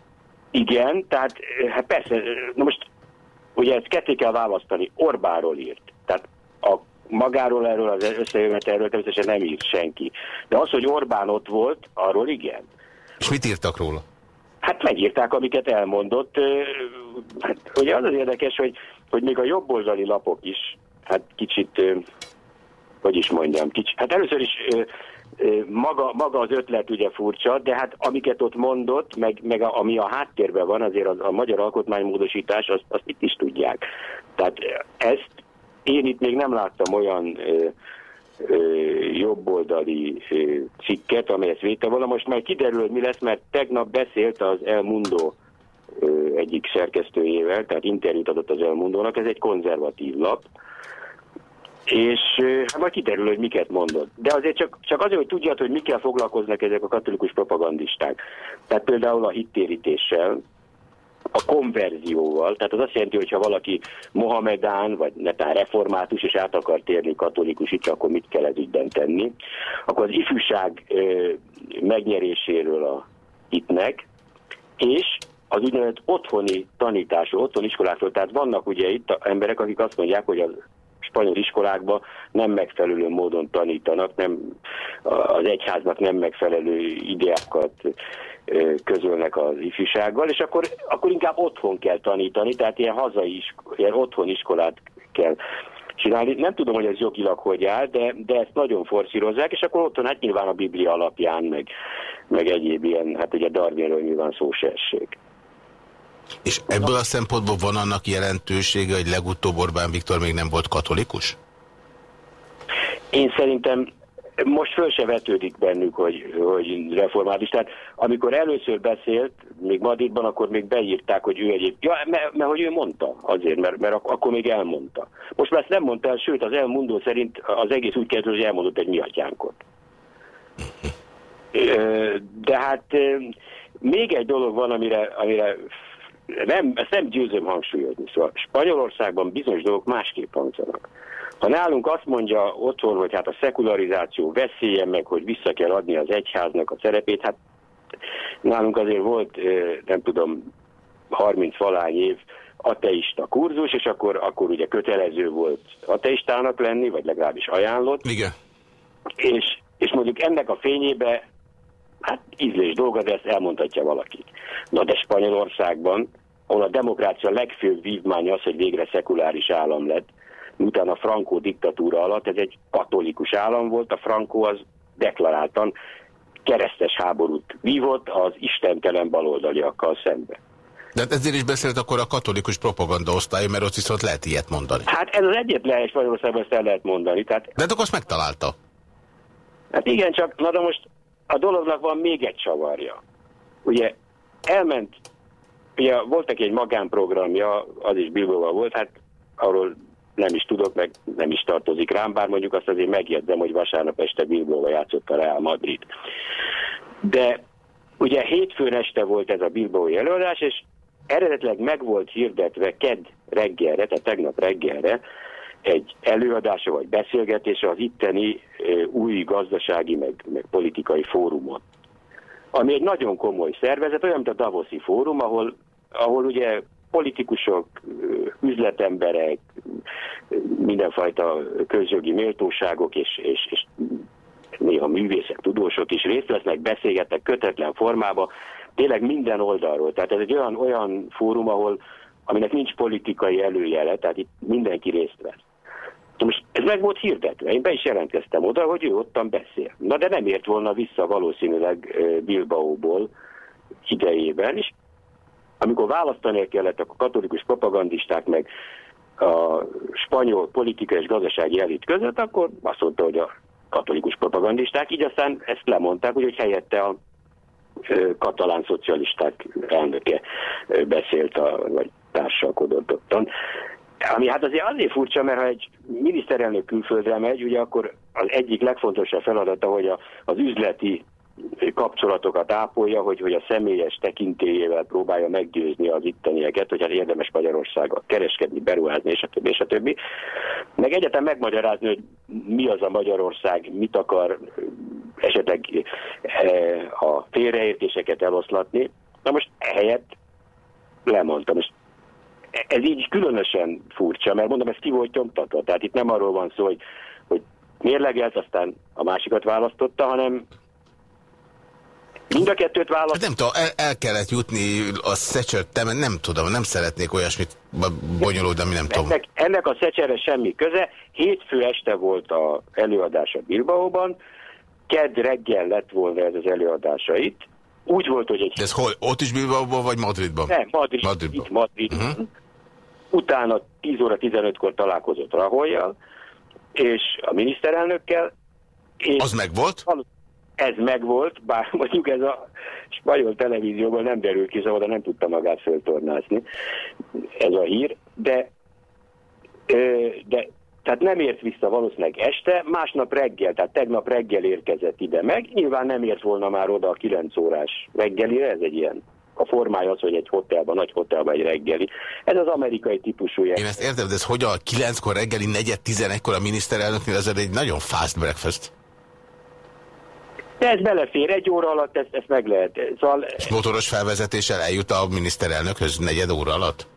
Igen, tehát hát persze, na most ugye ezt ketté kell választani, Orbáról írt. Tehát a magáról erről az összejövetelről természetesen nem írt senki. De az, hogy Orbán ott volt, arról igen. És mit írtak róla? Hát megírták, amiket elmondott. Hát, ugye az az érdekes, hogy, hogy még a jobboldali lapok is, hát kicsit, hogy is mondjam, kicsit, hát először is maga, maga az ötlet ugye furcsa, de hát amiket ott mondott, meg, meg a, ami a háttérben van, azért az, a magyar alkotmánymódosítás, azt, azt itt is tudják. Tehát ezt én itt még nem láttam olyan ö, ö, jobboldali ö, cikket, amely ezt véte volna. Most már kiderül, hogy mi lesz, mert tegnap beszélt az El Mundo ö, egyik szerkesztőjével, tehát interjút adott az El Mundónak, ez egy konzervatív lap, és hát majd kiderül, hogy miket mondott. De azért csak, csak azért, hogy tudjad, hogy mikkel foglalkoznak ezek a katolikus propagandisták. Tehát például a hittérítéssel, a konverzióval, tehát az azt jelenti, hogy ha valaki Mohamedán, vagy netán református, és át akar térni katolikus itt, akkor mit kell ez ügyben tenni, akkor az ifjúság ö, megnyeréséről a hitnek, és az úgynevezett otthoni tanításról, otthoni iskolákról, tehát vannak ugye itt emberek, akik azt mondják, hogy az spanyol iskolákban nem megfelelő módon tanítanak, nem, az egyháznak nem megfelelő ideákat közölnek az ifjúsággal, és akkor, akkor inkább otthon kell tanítani, tehát ilyen hazai, ilyen otthon iskolát kell csinálni. Nem tudom, hogy ez jogilag hogy áll, de, de ezt nagyon forszírozzák, és akkor otthon hát nyilván a Biblia alapján, meg, meg egyéb ilyen, hát ugye Darwinről nyilván szó se. És ebből a szempontból van annak jelentősége, hogy legutóbb Orbán Viktor még nem volt katolikus? Én szerintem most föl se vetődik bennük, hogy, hogy reformális. Tehát amikor először beszélt, még Madridban, akkor még beírták, hogy ő egyéb... Ja, mert, mert hogy ő mondta azért, mert, mert akkor még elmondta. Most már ezt nem mondta el, sőt az elmondó szerint az egész úgy kezdő, hogy elmondott egy mi atyánkot. De hát még egy dolog van, amire, amire nem, ezt nem győzöm hangsúlyozni. Szóval Spanyolországban bizonyos dolgok másképp hangzanak. Ha nálunk azt mondja otthon, hogy hát a szekularizáció veszélye meg, hogy vissza kell adni az egyháznak a szerepét, hát nálunk azért volt, nem tudom, 30 valány év ateista kurzus, és akkor, akkor ugye kötelező volt ateistának lenni, vagy legalábbis ajánlott. Igen. És, és mondjuk ennek a fényébe Hát ízlés dolga, de ezt elmondhatja valaki. Na de Spanyolországban, ahol a demokrácia legfőbb vívmánya az, hogy végre szekuláris állam lett, utána a Franco diktatúra alatt, ez egy katolikus állam volt, a Franco az deklaráltan keresztes háborút vívott az istentelen baloldaliakkal szembe. De hát ezért is beszélt akkor a katolikus propaganda osztály, mert ott viszont lehet ilyet mondani. Hát ez az egyetlen egy Spanyolországban ezt el lehet mondani. Tehát... De hát akkor azt megtalálta. Hát igen, csak na de most a dolognak van még egy csavarja. Ugye elment, ugye volt egy magánprogramja, az is Bilbóval volt, hát arról nem is tudok, meg nem is tartozik rám, bár mondjuk azt azért megjegyzem, hogy vasárnap este Bilbóval játszott a Real Madrid. De ugye hétfőn este volt ez a Bilbói előadás, és eredetileg meg volt hirdetve ked reggelre, tehát tegnap reggelre, egy előadása vagy beszélgetése az itteni új gazdasági meg, meg politikai fórumon. Ami egy nagyon komoly szervezet, olyan, mint a Davoszi Fórum, ahol, ahol ugye politikusok, üzletemberek, mindenfajta közjogi méltóságok és, és, és néha művészek, tudósok is részt vesznek, beszélgetnek kötetlen formába, tényleg minden oldalról. Tehát ez egy olyan, olyan fórum, ahol aminek nincs politikai előjele, tehát itt mindenki részt vesz. Meg volt hirdetve, én be is jelentkeztem oda, hogy ő ottan beszél. Na de nem ért volna vissza valószínűleg Bilbaóból idejében, és amikor választani kellett a katolikus propagandisták meg a spanyol politikai és gazdasági elit között, akkor azt mondta, hogy a katolikus propagandisták, így aztán ezt lemondták, hogy helyette a katalán szocialisták elnöke beszélt, a, vagy társalkodott ottan. Ami hát azért azért furcsa, mert ha egy miniszterelnök külföldre megy, ugye akkor az egyik legfontosabb feladata, hogy a, az üzleti kapcsolatokat ápolja, hogy, hogy a személyes tekintélyével próbálja meggyőzni az ittenieket, hogy hát érdemes Magyarországgal kereskedni, beruházni, és a többi, és a többi. Meg egyetem megmagyarázni, hogy mi az a Magyarország, mit akar esetleg eh, a félreértéseket eloszlatni. Na most ehelyett lemondtam. Most ez így különösen furcsa, mert mondom, ez ki volt nyomtatva. Tehát itt nem arról van szó, hogy, hogy mérlegelt, aztán a másikat választotta, hanem Mind a kettőt választ. Hát nem tudom, el, el kellett jutni a szecsert, nem tudom, nem szeretnék olyasmit bonyolódni, nem tudom. Ennek, a szecsere semmi köze. Hétfő este volt a előadása Bilbaóban, kedd reggel lett volna ez az előadása itt. Úgy volt, hogy egy... De ez hol? Ott is Bilbaóban, vagy Madridban? Nem, Madrid, Madridban. Itt Madrid. Uh mhm. -huh. Utána 10 óra 15-kor találkozott Raholjal, és a miniszterelnökkel. És az meg volt? ez megvolt, bár mondjuk ez a spanyol televízióban nem derül ki, szóval nem tudta magát föltornázni ez a hír, de, de tehát nem ért vissza valószínűleg este, másnap reggel, tehát tegnap reggel érkezett ide meg, nyilván nem ért volna már oda a 9 órás reggelire, ez egy ilyen a formája az, hogy egy hotelban, nagy hotelban egy reggeli. Ez az amerikai típusú Én ezt értem, de ez hogy a 9-kor reggeli, 4-11-kor a miniszterelnöknél, ez egy nagyon fast breakfast. De ez belefér, egy óra alatt ezt, ezt meg lehet. Szóval... És motoros felvezetéssel eljut a miniszterelnökhöz negyed óra alatt?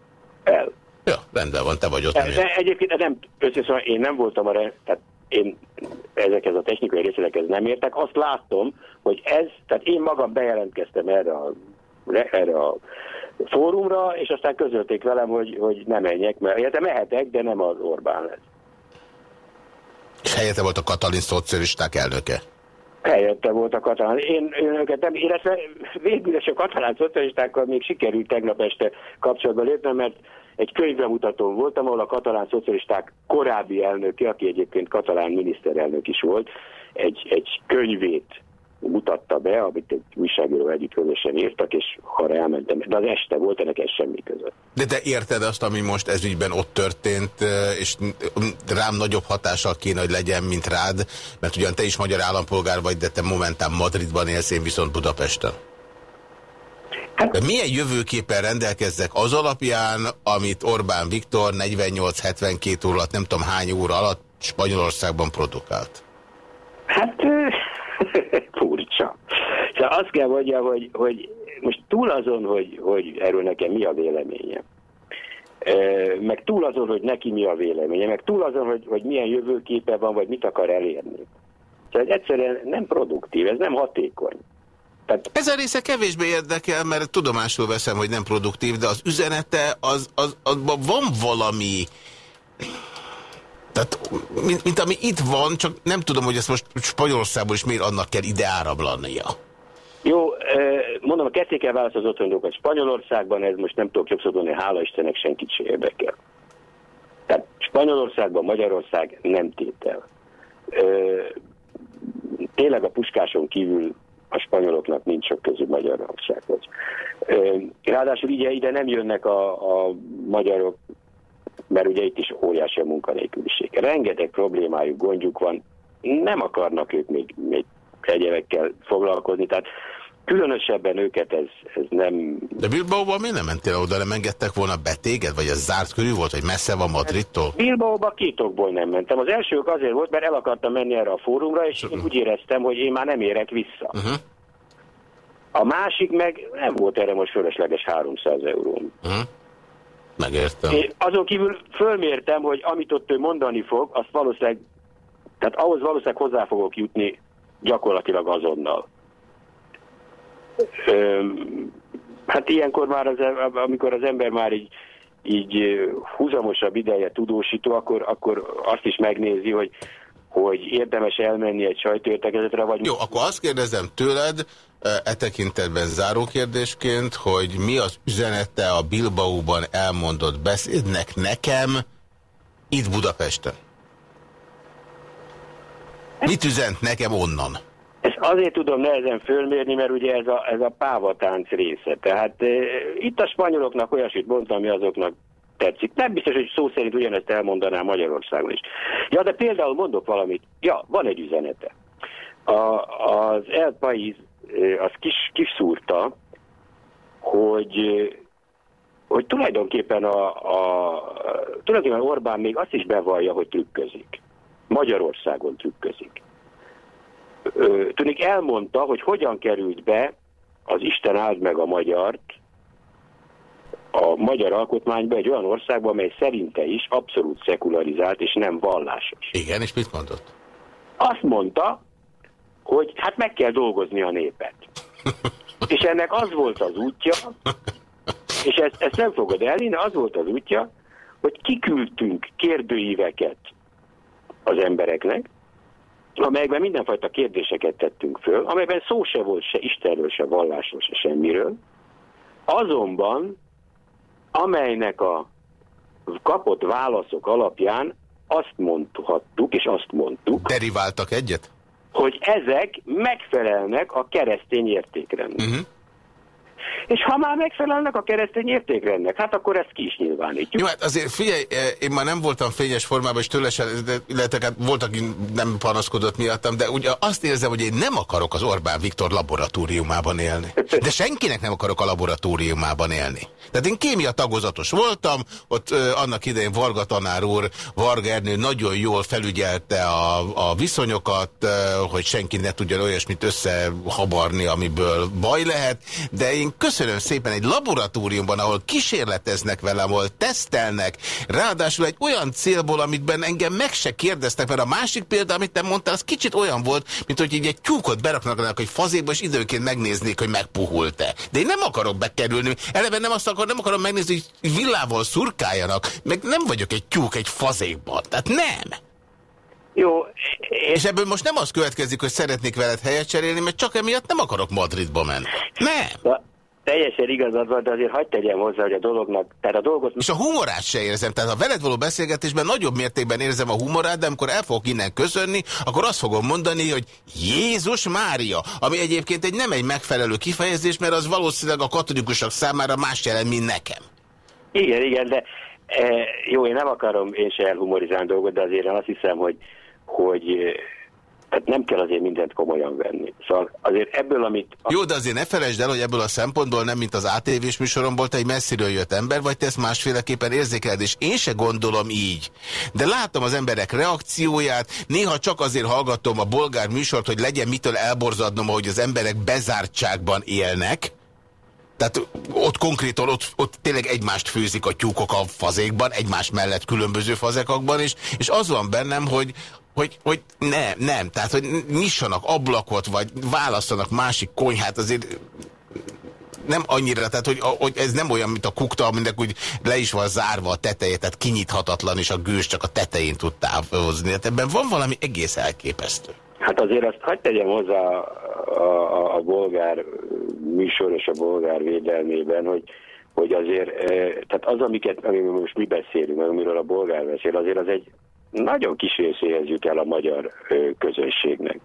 El. Ja, rendben van, te vagy ott. De, de egyébként nem, összeszóval én nem voltam arra, tehát én ezekhez a technikai részletekhez nem értek. Azt látom, hogy ez, tehát én magam bejelentkeztem erre a, erre a fórumra, és aztán közölték velem, hogy, hogy nem menjek, mert hát mehetek, de nem az Orbán lesz. És helyette volt a katalin szocialisták elnöke? Helyette volt a katalán. Én őket nem, illetve végül is a katalán szocialistákkal még sikerült tegnap este kapcsolatba lépnem, mert egy könyvbemutatón voltam, ahol a katalán szocialisták korábbi elnöke, aki egyébként katalán miniszterelnök is volt, egy, egy könyvét mutatta be, amit egy újságíró együtt közösen írtak, és arra elmentem. De az este volt, ennek ez semmi között. De te érted azt, ami most ezügyben ott történt, és rám nagyobb hatással kéne, hogy legyen, mint rád, mert ugyan te is magyar állampolgár vagy, de te momentán Madridban élsz, én viszont Budapesten. Hát- de milyen jövőképpen rendelkezzek az alapján, amit Orbán Viktor 48-72 óra alatt, nem tudom hány óra alatt Spanyolországban produkált? Hát azt kell mondjam, hogy, hogy most túl azon, hogy, hogy erről nekem mi a véleménye, meg túl azon, hogy neki mi a véleménye, meg túl azon, hogy, hogy milyen jövőképe van, vagy mit akar elérni. Tehát egyszerűen nem produktív, ez nem hatékony. Tehát... Ez a része kevésbé érdekel, mert tudomásul veszem, hogy nem produktív, de az üzenete, az, az, azban van valami tehát, mint, mint ami itt van, csak nem tudom, hogy ezt most Spanyolországból is miért annak kell ide áramlania. Mondom, a ketté kell választ az otthon dolgokat. Spanyolországban ez most nem tudok jobb szólni, hála Istennek senkit se érdekel. Tehát Spanyolországban Magyarország nem tétel. Tényleg a puskáson kívül a spanyoloknak nincs sok közül Magyarországhoz. Ráadásul ide, ide nem jönnek a, a magyarok mert ugye itt is óriási a munkanélküliség. Rengeteg problémájuk, gondjuk van, nem akarnak ők még, még egyébekkel foglalkozni, tehát különösebben őket ez, ez nem... De Bilbaóban miért nem mentél oda, nem engedtek volna betéged, vagy ez zárt körül volt, vagy messze van Madridtól? Bilbaóba két okból nem mentem. Az elsők azért volt, mert el akartam menni erre a fórumra, és én úgy éreztem, hogy én már nem érek vissza. Uh -huh. A másik meg nem volt erre most fölösleges 300 euró. Uh -huh. Megértem. Én azon kívül fölmértem, hogy amit ott ő mondani fog, azt valószínűleg, tehát ahhoz valószínűleg hozzá fogok jutni gyakorlatilag azonnal. Hát ilyenkor már, az, amikor az ember már így, így húzamosabb ideje tudósító, akkor, akkor azt is megnézi, hogy hogy érdemes elmenni egy sajtóértekezetre, vagy... Jó, akkor azt kérdezem tőled, e tekintetben zárókérdésként, hogy mi az üzenete a Bilbaóban elmondott beszédnek nekem itt Budapesten? Mit üzent nekem onnan? Ezt azért tudom nehezen fölmérni, mert ugye ez a, ez a pávatánc része. Tehát e, itt a spanyoloknak olyasmit mondtam, ami azoknak tetszik. Nem biztos, hogy szó szerint ugyanezt elmondaná Magyarországon is. Ja, de például mondok valamit. Ja, van egy üzenete. A, az El Pais az kis, kiszúrta, hogy hogy tulajdonképpen, a, a, tulajdonképpen Orbán még azt is bevallja, hogy trükközik. Magyarországon trükközik. Tűnik elmondta, hogy hogyan került be az Isten áld meg a magyart a magyar alkotmányba egy olyan országba, amely szerinte is abszolút szekularizált és nem vallásos. Igen, és mit mondott? Azt mondta, hogy hát meg kell dolgozni a népet. és ennek az volt az útja, és ezt, ezt nem fogod elhinni, az volt az útja, hogy kiküldtünk kérdőíveket az embereknek, amelyekben mindenfajta kérdéseket tettünk föl, amelyben szó se volt se Istenről, se vallásról, se semmiről, azonban amelynek a kapott válaszok alapján azt mondhattuk, és azt mondtuk. Deriváltak egyet? Hogy ezek megfelelnek a keresztény értékrendnek. Uh -huh. És ha már megfelelnek a keresztény értékrendnek, hát akkor ezt ki is nyilvánítjuk. Jó, hát azért figyelj, eh, én már nem voltam fényes formában, és tőle se, illetve hát volt, aki nem panaszkodott miattam, de ugye azt érzem, hogy én nem akarok az Orbán Viktor laboratóriumában élni. De senkinek nem akarok a laboratóriumában élni. Tehát én kémia tagozatos voltam, ott ö, annak idején Varga tanár úr, Varga nagyon jól felügyelte a, a viszonyokat, ö, hogy senki ne tudjon olyasmit összehabarni, amiből baj lehet, de én köszönöm szépen egy laboratóriumban, ahol kísérleteznek velem, ahol tesztelnek, ráadásul egy olyan célból, amitben engem meg se kérdeztek, mert a másik példa, amit te mondtál, az kicsit olyan volt, mint hogy így egy tyúkot beraknak egy fazékba, és időként megnéznék, hogy megpuhult-e. De én nem akarok bekerülni. Eleve nem azt akar, nem akarom megnézni, hogy villával szurkáljanak, meg nem vagyok egy tyúk egy fazékban. Tehát nem. Jó. És ebből most nem az következik, hogy szeretnék veled helyet cserélni, mert csak emiatt nem akarok Madridba menni. Nem. Teljesen igazad van, de azért hagyd tegyem hozzá, hogy a dolognak, tehát a dolgot... És a humorát se érzem, tehát a veled való beszélgetésben nagyobb mértékben érzem a humorát, de amikor el fogok innen köszönni, akkor azt fogom mondani, hogy Jézus Mária, ami egyébként egy nem egy megfelelő kifejezés, mert az valószínűleg a katolikusok számára más jelent, mint nekem. Igen, igen, de e, jó, én nem akarom én se elhumorizálni dolgot, de azért én azt hiszem, hogy, hogy tehát nem kell azért mindent komolyan venni. Szóval azért ebből, amit... Jó, de azért ne felejtsd el, hogy ebből a szempontból nem, mint az ATV-s műsoromból, te egy messziről jött ember, vagy te ezt másféleképpen érzékeled, és én se gondolom így. De látom az emberek reakcióját, néha csak azért hallgatom a bolgár műsort, hogy legyen mitől elborzadnom, ahogy az emberek bezártságban élnek, tehát ott konkrétan, ott, ott tényleg egymást főzik a tyúkok a fazékban, egymás mellett különböző fazekakban, és, és az van bennem, hogy, hogy, hogy nem, nem, tehát hogy nyissanak ablakot, vagy választanak másik konyhát, azért nem annyira, tehát hogy, hogy ez nem olyan, mint a kukta, aminek úgy le is van zárva a teteje, tehát kinyithatatlan, és a gőz csak a tetején tud távozni. Hát ebben van valami egész elképesztő. Hát azért azt hagyd tegyem hozzá a, a, a bolgár műsor és a bolgár védelmében, hogy, hogy azért, eh, tehát az, amiket, amiről most mi beszélünk, amiről a bolgár beszél, azért az egy nagyon kis részéhez jut el a magyar közönségnek.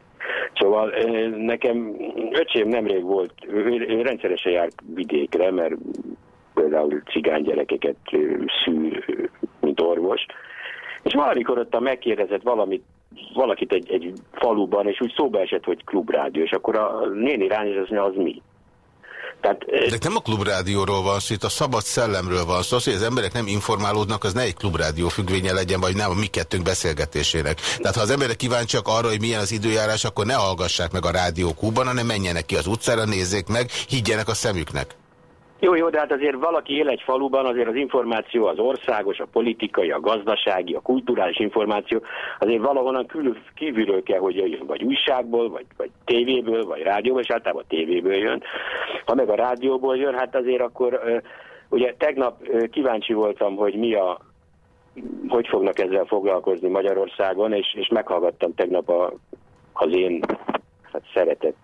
Szóval nekem öcsém nemrég volt, ő rendszeresen jár vidékre, mert például cigány szűr, mint orvos, és valamikor ott megkérdezett valamit, valakit egy, egy faluban, és úgy szóba esett, hogy klubrádió, és akkor a néni rányos az mi? Tehát, De nem a klubrádióról van szó, itt a szabad szellemről van szó, hogy az emberek nem informálódnak, az ne egy klubrádió függvénye legyen, vagy nem a mi kettőnk beszélgetésének. Tehát ha az emberek kíváncsiak arra, hogy milyen az időjárás, akkor ne hallgassák meg a rádió Kúban, hanem menjenek ki az utcára, nézzék meg, higgyenek a szemüknek. Jó, jó, de hát azért valaki él egy faluban, azért az információ az országos, a politikai, a gazdasági, a kulturális információ, azért valahonnan kül, kívülről kell, hogy jöjjön, vagy újságból, vagy, vagy tévéből, vagy rádióból, és általában tévéből jön. Ha meg a rádióból jön, hát azért akkor, ugye tegnap kíváncsi voltam, hogy mi a, hogy fognak ezzel foglalkozni Magyarországon, és, és meghallgattam tegnap a, az én hát szeretett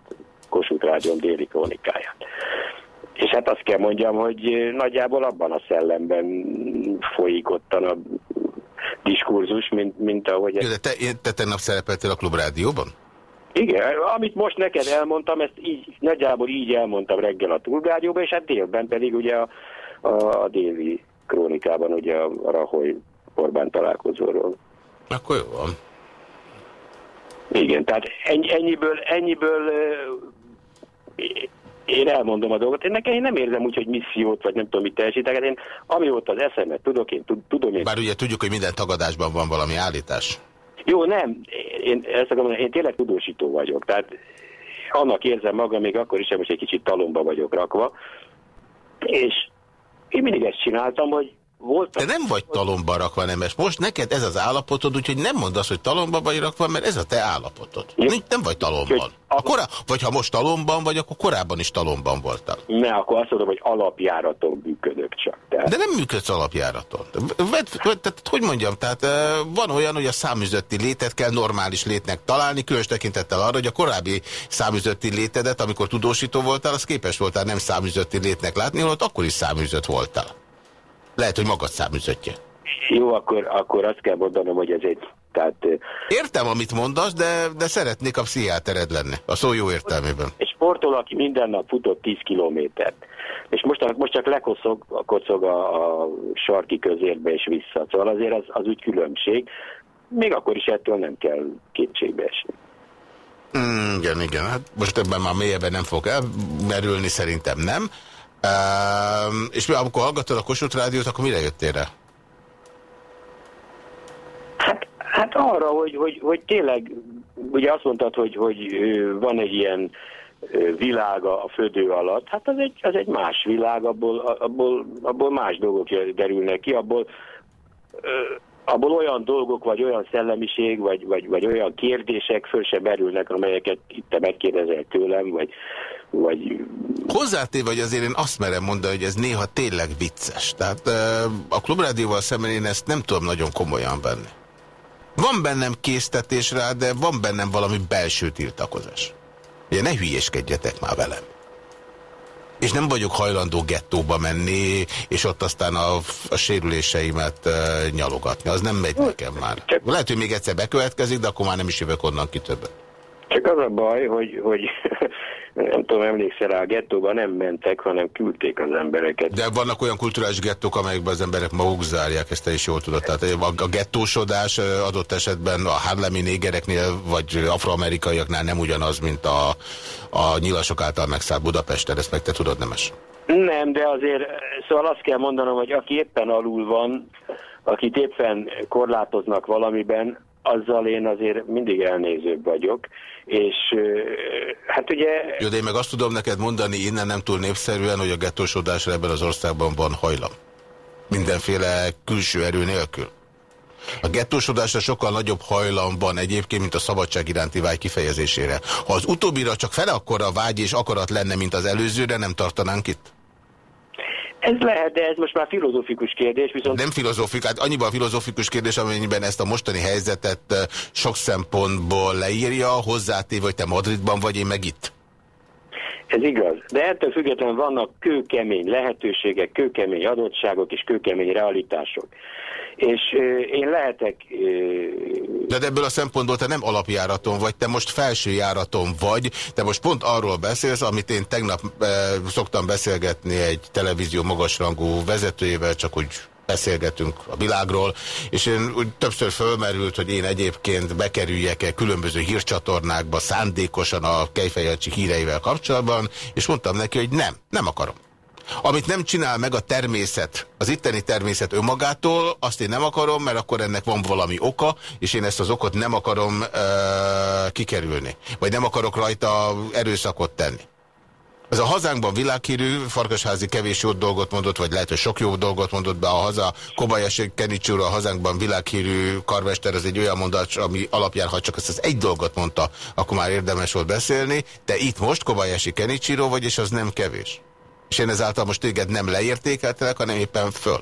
Kossuth Rádión déli krónikáját. És hát azt kell mondjam, hogy nagyjából abban a szellemben folyik ottan a diskurzus, mint, mint ahogy... Jó, de te, te tegnap szerepeltél a Klubrádióban? Igen, amit most neked elmondtam, ezt így, nagyjából így elmondtam reggel a Klubrádióban, és hát délben pedig ugye a, a, a déli krónikában ugye a Rahoy Orbán találkozóról. Akkor jó van. Igen, tehát ennyi, ennyiből, ennyiből én elmondom a dolgot. Én nekem én nem érzem úgy, hogy missziót, vagy nem tudom, mit teljesítek. Hát Én amióta az eszemet tudok, én tud- tudom, én Bár ugye tudjuk, hogy minden tagadásban van valami állítás. Jó, nem, én ezt akarom én tényleg tudósító vagyok, tehát annak érzem magam, még akkor is, hogy egy kicsit talomba vagyok rakva, és én mindig ezt csináltam, hogy volt... Te nem vagy talomba rakva, nemes. Most neked ez az állapotod, úgyhogy nem mondd azt, hogy talomba vagy rakva, mert ez a te állapotod. Nincs, nem vagy talomban. A korá... Vagy ha most talomban vagy, akkor korábban is talomban voltál. Ne, akkor azt mondom, hogy alapjáraton működök csak. Tehát... De nem működsz alapjáraton. Vedd, vedd, tehát, hogy mondjam, tehát eh, van olyan, hogy a számüzötti létet kell normális létnek találni, különös tekintettel arra, hogy a korábbi számüzötti létedet, amikor tudósító voltál, az képes voltál nem számüzötti létnek látni, holott akkor is számüzött voltál. Lehet, hogy magad számüzöttje. Jó, akkor, akkor azt kell mondanom, hogy ez egy... Tehát, Értem, amit mondasz, de, de szeretnék a pszichiátered lenni. A szó jó értelmében. egy sportoló, aki minden nap futott 10 kilométert, és most, most csak lekocog kocog a, a sarki közérbe és vissza. Szóval azért az, az úgy különbség. Még akkor is ettől nem kell kétségbe esni. Mm, igen, igen. Hát most ebben már mélyebben nem fog elmerülni, szerintem nem. Um, és mi, amikor hallgattad a Kossuth Rádiót, akkor mire jöttél rá? Hát arra, hogy, hogy, hogy tényleg, ugye azt mondtad, hogy, hogy van egy ilyen világa a födő alatt, hát az egy, az egy más világ, abból, abból, abból más dolgok derülnek ki, abból, abból olyan dolgok, vagy olyan szellemiség, vagy, vagy, vagy olyan kérdések föl sem merülnek, amelyeket itt te megkérdezel tőlem, vagy, vagy Hozzátéve, hogy azért én azt merem mondani, hogy ez néha tényleg vicces. Tehát a Klubrádióval szemben én ezt nem tudom nagyon komolyan venni. Van bennem késztetés rá, de van bennem valami belső tiltakozás. Ugye ne hülyéskedjetek már velem. És nem vagyok hajlandó gettóba menni, és ott aztán a, a sérüléseimet uh, nyalogatni. Az nem megy nekem már. Lehet, hogy még egyszer bekövetkezik, de akkor már nem is jövök onnan ki többet. Csak az a baj, hogy, hogy nem tudom, emlékszel rá, a gettóba nem mentek, hanem küldték az embereket. De vannak olyan kulturális gettók, amelyekben az emberek maguk zárják, ezt te is jól tudod. Tehát a, a gettósodás ö, adott esetben a harlemi négereknél, vagy afroamerikaiaknál nem ugyanaz, mint a, a nyilasok által megszállt Budapesten, ezt meg te tudod, nemes. Nem, de azért, szóval azt kell mondanom, hogy aki éppen alul van, akit éppen korlátoznak valamiben, azzal én azért mindig elnézőbb vagyok, és hát ugye... Jó, de én meg azt tudom neked mondani innen nem túl népszerűen, hogy a gettósodásra ebben az országban van hajlam. Mindenféle külső erő nélkül. A gettósodásra sokkal nagyobb hajlam van egyébként, mint a szabadság iránti vágy kifejezésére. Ha az utóbbira csak fele akkora vágy és akarat lenne, mint az előzőre, nem tartanánk itt? Ez lehet, de ez most már filozófikus kérdés, viszont... Nem filozófikus, hát annyiban filozófikus kérdés, amennyiben ezt a mostani helyzetet sok szempontból leírja, hozzátéve, hogy te Madridban vagy, én meg itt. Ez igaz. De ettől függetlenül vannak kőkemény lehetőségek, kőkemény adottságok és kőkemény realitások. És én lehetek... Ö, De ebből a szempontból te nem alapjáraton vagy, te most felső járaton vagy, te most pont arról beszélsz, amit én tegnap e, szoktam beszélgetni egy televízió magasrangú vezetőjével, csak úgy beszélgetünk a világról, és én úgy többször fölmerült, hogy én egyébként bekerüljek-e különböző hírcsatornákba szándékosan a Kejfejancsi híreivel kapcsolatban, és mondtam neki, hogy nem, nem akarom. Amit nem csinál meg a természet, az itteni természet önmagától, azt én nem akarom, mert akkor ennek van valami oka, és én ezt az okot nem akarom uh, kikerülni. Vagy nem akarok rajta erőszakot tenni. Ez a hazánkban világhírű, Farkasházi kevés jó dolgot mondott, vagy lehet, hogy sok jó dolgot mondott be a haza. Kobayashi Kenichiro, a hazánkban világhírű karmester, ez egy olyan mondat, ami alapján, ha csak ezt az egy dolgot mondta, akkor már érdemes volt beszélni. De itt most Kobayashi Kenichiro vagy, és az nem kevés. És én ezáltal most téged nem leértékeltelek, hanem éppen föl.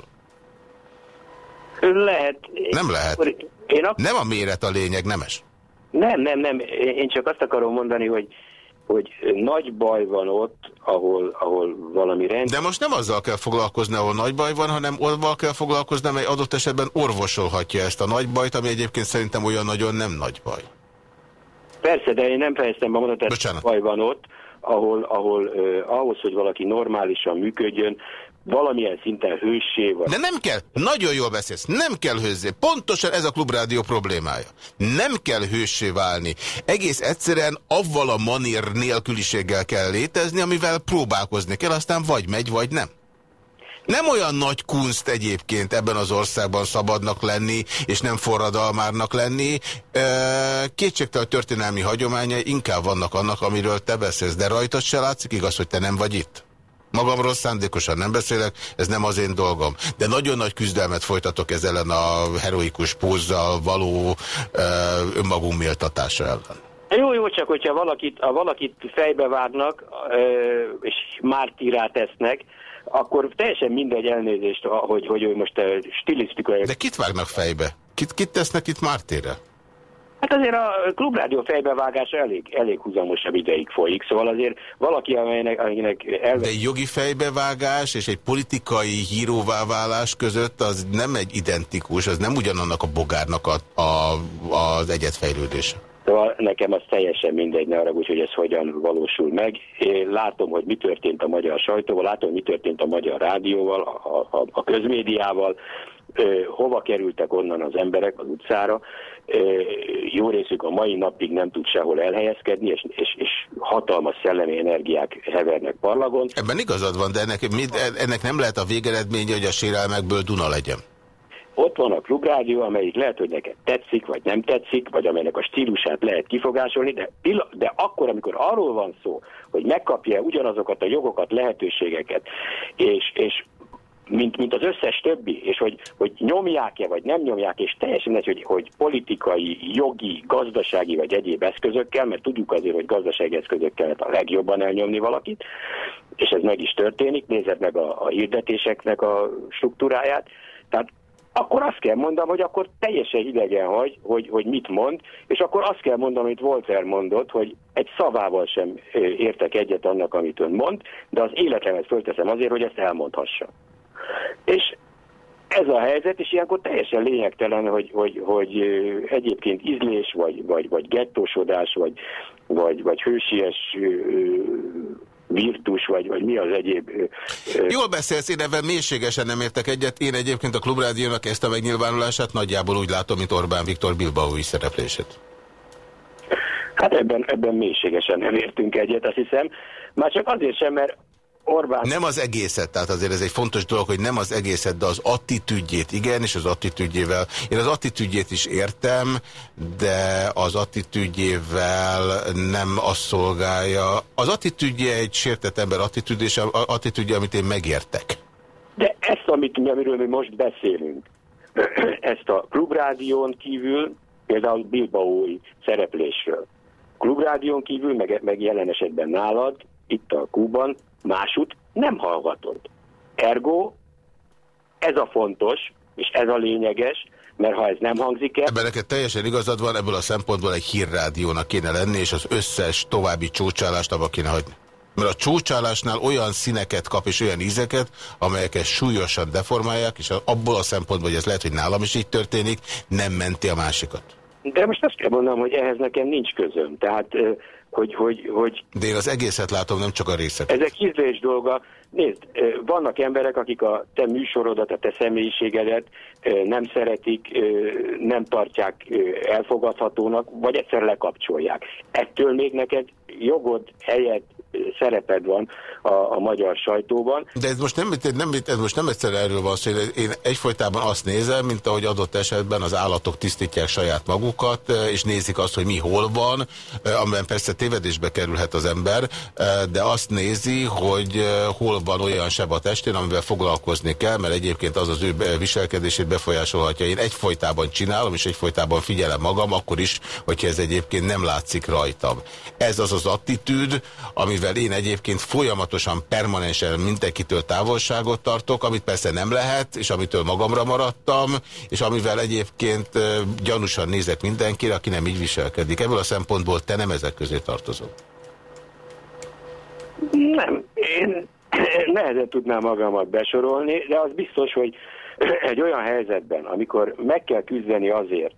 lehet. Nem lehet. Én ak- Nem a méret a lényeg, nemes. nem, nem, nem. Én csak azt akarom mondani, hogy hogy nagy baj van ott, ahol, ahol valami rend... De most nem azzal kell foglalkozni, ahol nagy baj van, hanem azzal kell foglalkozni, amely adott esetben orvosolhatja ezt a nagy bajt, ami egyébként szerintem olyan nagyon nem nagy baj. Persze, de én nem fejeztem be mondatot, baj van ott, ahol, ahol eh, ahhoz, hogy valaki normálisan működjön, valamilyen szinten hőssé vagy. De nem kell, nagyon jól beszélsz, nem kell hőzzé. Pontosan ez a klubrádió problémája. Nem kell hőssé válni. Egész egyszerűen avval a manír nélküliséggel kell létezni, amivel próbálkozni kell, aztán vagy megy, vagy nem. Nem olyan nagy kunst egyébként ebben az országban szabadnak lenni, és nem forradalmárnak lenni. Kétségtelen történelmi hagyományai inkább vannak annak, amiről te beszélsz, de rajtad se látszik, igaz, hogy te nem vagy itt? Magamról szándékosan nem beszélek, ez nem az én dolgom. De nagyon nagy küzdelmet folytatok ez ellen a heroikus pózzal való ö, önmagunk méltatása ellen. Jó, jó, csak hogyha valakit, ha valakit fejbe vágnak, és mártírát tesznek, akkor teljesen mindegy elnézést, hogy, hogy ő most stilisztikai... De kit vágnak fejbe? Kit, kit tesznek itt mártére? Hát azért a klubrádió fejbevágása elég, elég húzamosabb ideig folyik, szóval azért valaki, amelynek, akinek elve... De egy jogi fejbevágás és egy politikai híróvá válás között az nem egy identikus, az nem ugyanannak a bogárnak a, a, az egyetfejlődése. Szóval nekem az teljesen mindegy, ne arra, hogy ez hogyan valósul meg. Én látom, hogy mi történt a magyar sajtóval, látom, hogy mi történt a magyar rádióval, a, a, a közmédiával, hova kerültek onnan az emberek az utcára. Jó részük a mai napig nem tud sehol elhelyezkedni, és, és, és hatalmas szellemi energiák hevernek parlagon. Ebben igazad van, de ennek, ennek nem lehet a végeredménye, hogy a sérelmekből Duna legyen. Ott van a klubrádió, amelyik lehet, hogy neked tetszik, vagy nem tetszik, vagy amelynek a stílusát lehet kifogásolni, de, de akkor, amikor arról van szó, hogy megkapja ugyanazokat a jogokat, lehetőségeket, és, és mint, mint az összes többi, és hogy, hogy nyomják-e, vagy nem nyomják, és teljesen ez, hogy, hogy politikai, jogi, gazdasági, vagy egyéb eszközökkel, mert tudjuk azért, hogy gazdasági eszközökkel lehet a legjobban elnyomni valakit, és ez meg is történik, nézed meg a, a hirdetéseknek a struktúráját, tehát akkor azt kell mondanom, hogy akkor teljesen hidegen hagy, hogy, hogy mit mond, és akkor azt kell mondanom, amit Voltaire mondott, hogy egy szavával sem értek egyet annak, amit ön mond, de az életemet fölteszem azért, hogy ezt elmondhassa. És ez a helyzet, és ilyenkor teljesen lényegtelen, hogy, hogy, hogy egyébként ízlés, vagy, vagy, vagy gettósodás, vagy, vagy, vagy hősies virtus, vagy, vagy mi az egyéb... Jól beszélsz, én ebben mélységesen nem értek egyet. Én egyébként a Klubrádiónak ezt a megnyilvánulását nagyjából úgy látom, mint Orbán Viktor Bilbaói szereplését. Hát ebben, ebben mélységesen nem értünk egyet, azt hiszem. Már csak azért sem, mert Orbán... Nem az egészet, tehát azért ez egy fontos dolog, hogy nem az egészet, de az attitűdjét, igen, és az attitűdjével. Én az attitűdjét is értem, de az attitűdjével nem azt szolgálja. Az attitűdje egy sértett ember attitűdje, és attitűdje, amit én megértek. De ezt, amit, amiről mi most beszélünk, ezt a klubrádión kívül, például Bilbaói szereplésről, klubrádión kívül, meg, meg jelen esetben nálad, itt a Kúban, másút nem hallgatod. Ergo, ez a fontos, és ez a lényeges, mert ha ez nem hangzik el... Ebben neked teljesen igazad van, ebből a szempontból egy hírrádiónak kéne lenni, és az összes további csócsálást abba kéne hagyni. Mert a csócsálásnál olyan színeket kap és olyan ízeket, amelyeket súlyosan deformálják, és abból a szempontból, hogy ez lehet, hogy nálam is így történik, nem menti a másikat. De most azt kell mondanom, hogy ehhez nekem nincs közöm. Tehát hogy, hogy, hogy... De én az egészet látom, nem csak a részeket. Ezek ízlés dolga. Nézd, vannak emberek, akik a te műsorodat, a te személyiségedet nem szeretik, nem tartják elfogadhatónak, vagy egyszer lekapcsolják. Ettől még neked jogod, helyet, szereped van a, a magyar sajtóban. De ez most nem, nem, ez most nem egyszer erről van szó, én egyfolytában azt nézem, mint ahogy adott esetben az állatok tisztítják saját magukat, és nézik azt, hogy mi hol van, amiben persze tévedésbe kerülhet az ember, de azt nézi, hogy hol van olyan seb a testén, amivel foglalkozni kell, mert egyébként az az ő viselkedését befolyásolhatja. Én egyfolytában csinálom, és egyfolytában figyelem magam, akkor is, hogyha ez egyébként nem látszik rajtam. Ez az az attitűd, amivel én egyébként folyamatosan, permanensen mindenkitől távolságot tartok, amit persze nem lehet, és amitől magamra maradtam, és amivel egyébként gyanúsan nézek mindenkire, aki nem így viselkedik. Ebből a szempontból te nem ezek közé tartozol. Nem, én nehezen tudnám magamat besorolni, de az biztos, hogy egy olyan helyzetben, amikor meg kell küzdeni azért,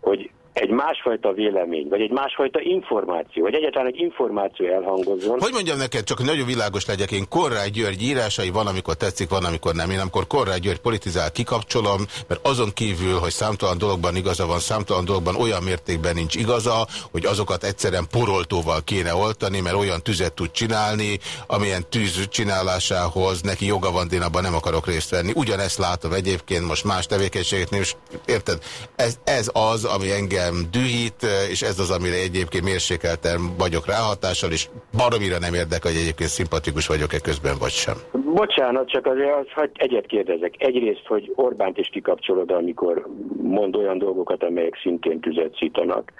hogy egy másfajta vélemény, vagy egy másfajta információ, vagy egyáltalán egy információ elhangozzon. Hogy mondjam neked, csak nagyon világos legyek, én Korrágy György írásai van, amikor tetszik, van, amikor nem. Én amikor Korrágy György politizál, kikapcsolom, mert azon kívül, hogy számtalan dologban igaza van, számtalan dologban olyan mértékben nincs igaza, hogy azokat egyszerűen poroltóval kéne oltani, mert olyan tüzet tud csinálni, amilyen tűz csinálásához neki joga van, én abban nem akarok részt venni. Ugyanezt látom egyébként most más tevékenységeknél, és érted, ez, ez az, ami engem dühít, és ez az, amire egyébként mérsékelten vagyok ráhatással, és baromira nem érdekel, hogy egyébként szimpatikus vagyok-e közben, vagy sem. Bocsánat, csak azért az, hogy egyet kérdezek. Egyrészt, hogy Orbánt is kikapcsolod, amikor mond olyan dolgokat, amelyek szintén tüzet szítanak,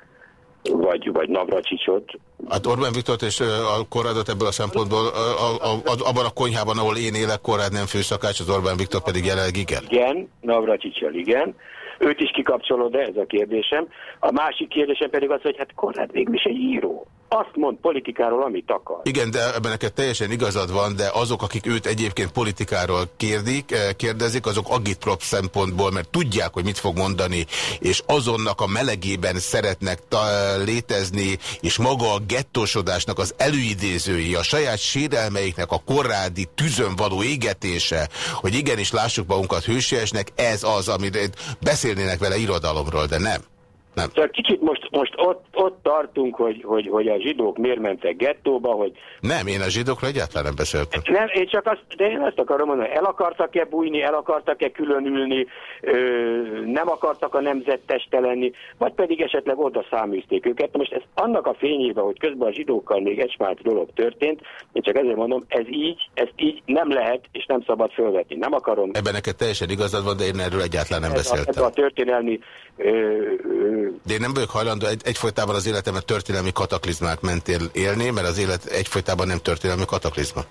vagy, vagy Navracsicsot. Hát Orbán Viktor és a korrádot ebből a szempontból, a, a, a, abban a konyhában, ahol én élek, korrád nem főszakács, az Orbán Viktor pedig jelenleg igen. Igen, Navracsicsal igen. Őt is kikapcsolod, ez a kérdésem. A másik kérdésem pedig az, hogy hát Konrád végül is egy író. Azt mond politikáról, amit akar. Igen, de ebben neked teljesen igazad van, de azok, akik őt egyébként politikáról kérdik, eh, kérdezik, azok agitprop szempontból, mert tudják, hogy mit fog mondani, és azonnak a melegében szeretnek létezni, és maga a gettósodásnak az előidézői, a saját sérelmeiknek a korrádi tűzön való égetése, hogy igenis lássuk magunkat hősiesnek, ez az, amit beszélnének vele irodalomról, de nem. Nem. Csak kicsit most, most ott, ott tartunk, hogy, hogy, hogy a zsidók miért mentek gettóba, hogy... Nem, én a zsidókról egyáltalán nem beszéltem. Nem, én csak azt, de én azt akarom mondani, el akartak-e bújni, el akartak-e különülni, ö, nem akartak a nemzetteste lenni, vagy pedig esetleg oda száműzték őket. Most ez annak a fényében, hogy közben a zsidókkal még egy smát dolog történt, én csak ezért mondom, ez így, ez így nem lehet, és nem szabad fölvetni. Nem akarom... Ebben neked teljesen igazad van, de én erről egyáltalán nem ez beszéltem. A, ez a történelmi ö, ö, de én nem vagyok hajlandó egy, egyfolytában az életemet történelmi kataklizmák mentén élni, mert az élet egyfolytában nem történelmi kataklizma.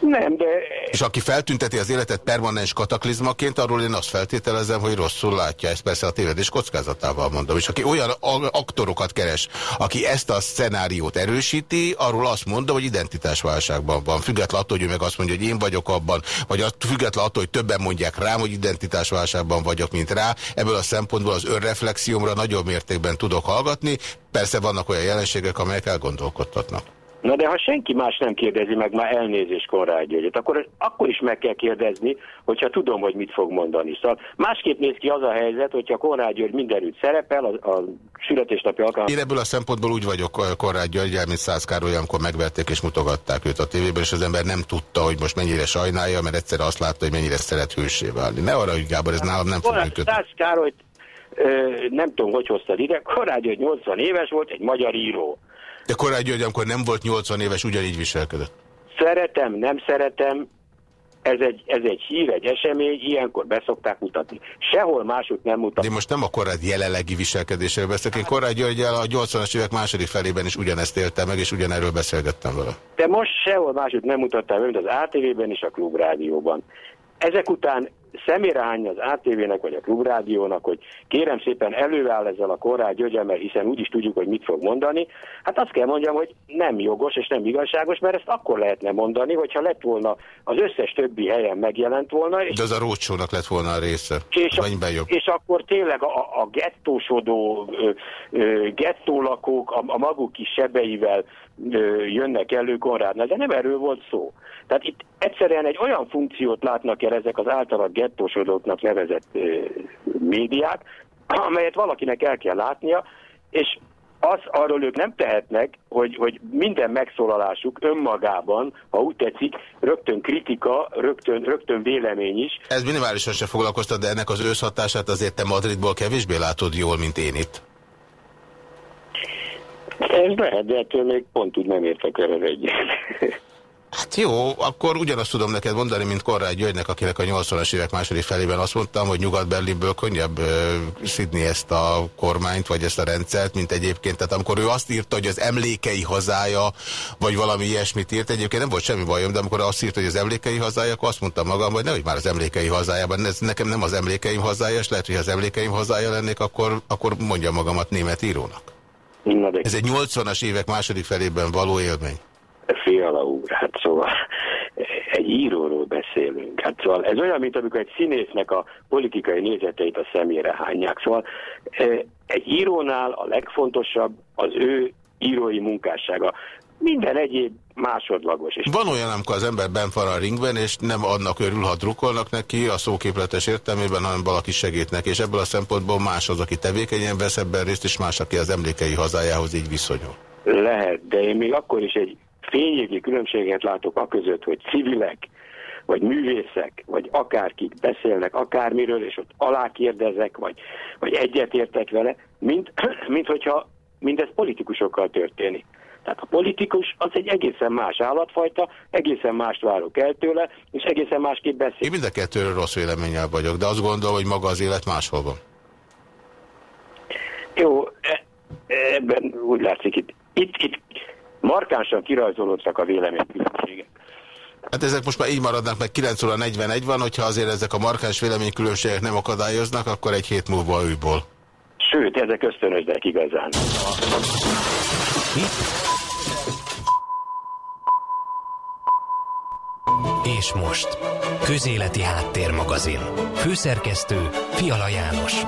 Nem, de... És aki feltünteti az életet permanens kataklizmaként, arról én azt feltételezem, hogy rosszul látja. Ezt persze a tévedés kockázatával mondom. És aki olyan aktorokat keres, aki ezt a szenáriót erősíti, arról azt mondom, hogy identitásválságban van. Független attól, hogy ő meg azt mondja, hogy én vagyok abban, vagy független attól, hogy többen mondják rám, hogy identitásválságban vagyok, mint rá. Ebből a szempontból az önreflexiómra nagyobb mértékben tudok hallgatni. Persze vannak olyan jelenségek, amelyek elgondolkodtatnak. Na de ha senki más nem kérdezi meg már elnézést Konrád Györgyöt, akkor, akkor is meg kell kérdezni, hogyha tudom, hogy mit fog mondani. Szóval másképp néz ki az a helyzet, hogyha Konrád György mindenütt szerepel, a, a születésnapi alkalmával. Én ebből a szempontból úgy vagyok Konrád Györgyel, mint Szász Károly, amikor megverték és mutogatták őt a tévében, és az ember nem tudta, hogy most mennyire sajnálja, mert egyszer azt látta, hogy mennyire szeret hősé válni. Ne arra, hogy Gábor, ez nálam nem fog működni. Szász Károlyt nem tudom, hogy hoztad ide, Konrád György 80 éves volt, egy magyar író. De Korány György, amikor nem volt 80 éves, ugyanígy viselkedett. Szeretem, nem szeretem, ez egy, ez egy hír, egy esemény, ilyenkor beszokták mutatni. Sehol máshogy nem mutatni. De most nem a korád jelenlegi viselkedésről beszélek. Én Korád Györgyel a 80-as évek második felében is ugyanezt éltem meg, és ugyanerről beszélgettem vele. De most sehol máshogy nem mutattam, mint az ATV-ben és a Klubrádióban. Ezek után szemére hányni az ATV-nek vagy a Klubrádiónak, hogy kérem szépen előáll ezzel a korrád Györgyel, mert hiszen úgyis tudjuk, hogy mit fog mondani, hát azt kell mondjam, hogy nem jogos és nem igazságos, mert ezt akkor lehetne mondani, hogyha lett volna az összes többi helyen megjelent volna. És De az a rócsónak lett volna a része. És, a, és akkor tényleg a, a gettósodó ö, ö, gettólakók a, a maguk kis sebeivel jönnek elő Konrádnál, de nem erről volt szó. Tehát itt egyszerűen egy olyan funkciót látnak el ezek az általad gettósodóknak nevezett médiák, amelyet valakinek el kell látnia, és az arról ők nem tehetnek, hogy, hogy minden megszólalásuk önmagában, ha úgy tetszik, rögtön kritika, rögtön, rögtön vélemény is. Ez minimálisan se foglalkoztat, de ennek az őszhatását azért te Madridból kevésbé látod jól, mint én itt. Ez lehet, de ettől még pont úgy nem értek el egyet. Hát jó, akkor ugyanazt tudom neked mondani, mint Korrágy Györgynek, akinek a 80-as évek második felében azt mondtam, hogy Nyugat-Berlinből könnyebb ö, szidni ezt a kormányt, vagy ezt a rendszert, mint egyébként. Tehát amikor ő azt írta, hogy az emlékei hazája, vagy valami ilyesmit írt, egyébként nem volt semmi bajom, de amikor azt írta, hogy az emlékei hazája, akkor azt mondtam magam, hogy nehogy már az emlékei hazájában, ez nekem nem az emlékeim hazája, és lehet, hogy az emlékeim hazája lennék, akkor, akkor mondja magamat német írónak. Ez egy 80-as évek második felében való élmény. Fiala úr, hát szóval egy íróról beszélünk. Hát szóval ez olyan, mint amikor egy színésznek a politikai nézeteit a szemére hányják. Szóval egy írónál a legfontosabb az ő írói munkássága. Minden egyéb másodlagos. És van olyan, amikor az ember benn van a ringben, és nem annak örül, ha drukkolnak neki a szóképletes értelmében, hanem valaki segít neki, és ebből a szempontból más az, aki tevékenyen vesz ebben részt, és más, aki az emlékei hazájához így viszonyul. Lehet, de én még akkor is egy fényégi különbséget látok a között, hogy civilek, vagy művészek, vagy akárkik beszélnek akármiről, és ott alákérdezek, vagy, vagy egyetértek vele, mint, mint hogyha mindez politikusokkal történik. Tehát a politikus az egy egészen más állatfajta, egészen mást várok el tőle, és egészen másképp beszél. Én mind a kettőről rossz véleménnyel vagyok, de azt gondolom, hogy maga az élet máshol van. Jó, e, ebben úgy látszik, itt, itt, itt markánsan kirajzolódtak a véleménykülönbségek. Hát ezek most már így maradnak, meg 9 óra 41 van, hogyha azért ezek a markáns véleménykülönbségek nem akadályoznak, akkor egy hét múlva újból. Sőt, ezek ösztönösnek igazán. És most, Közéleti Háttérmagazin. Főszerkesztő Fiala János.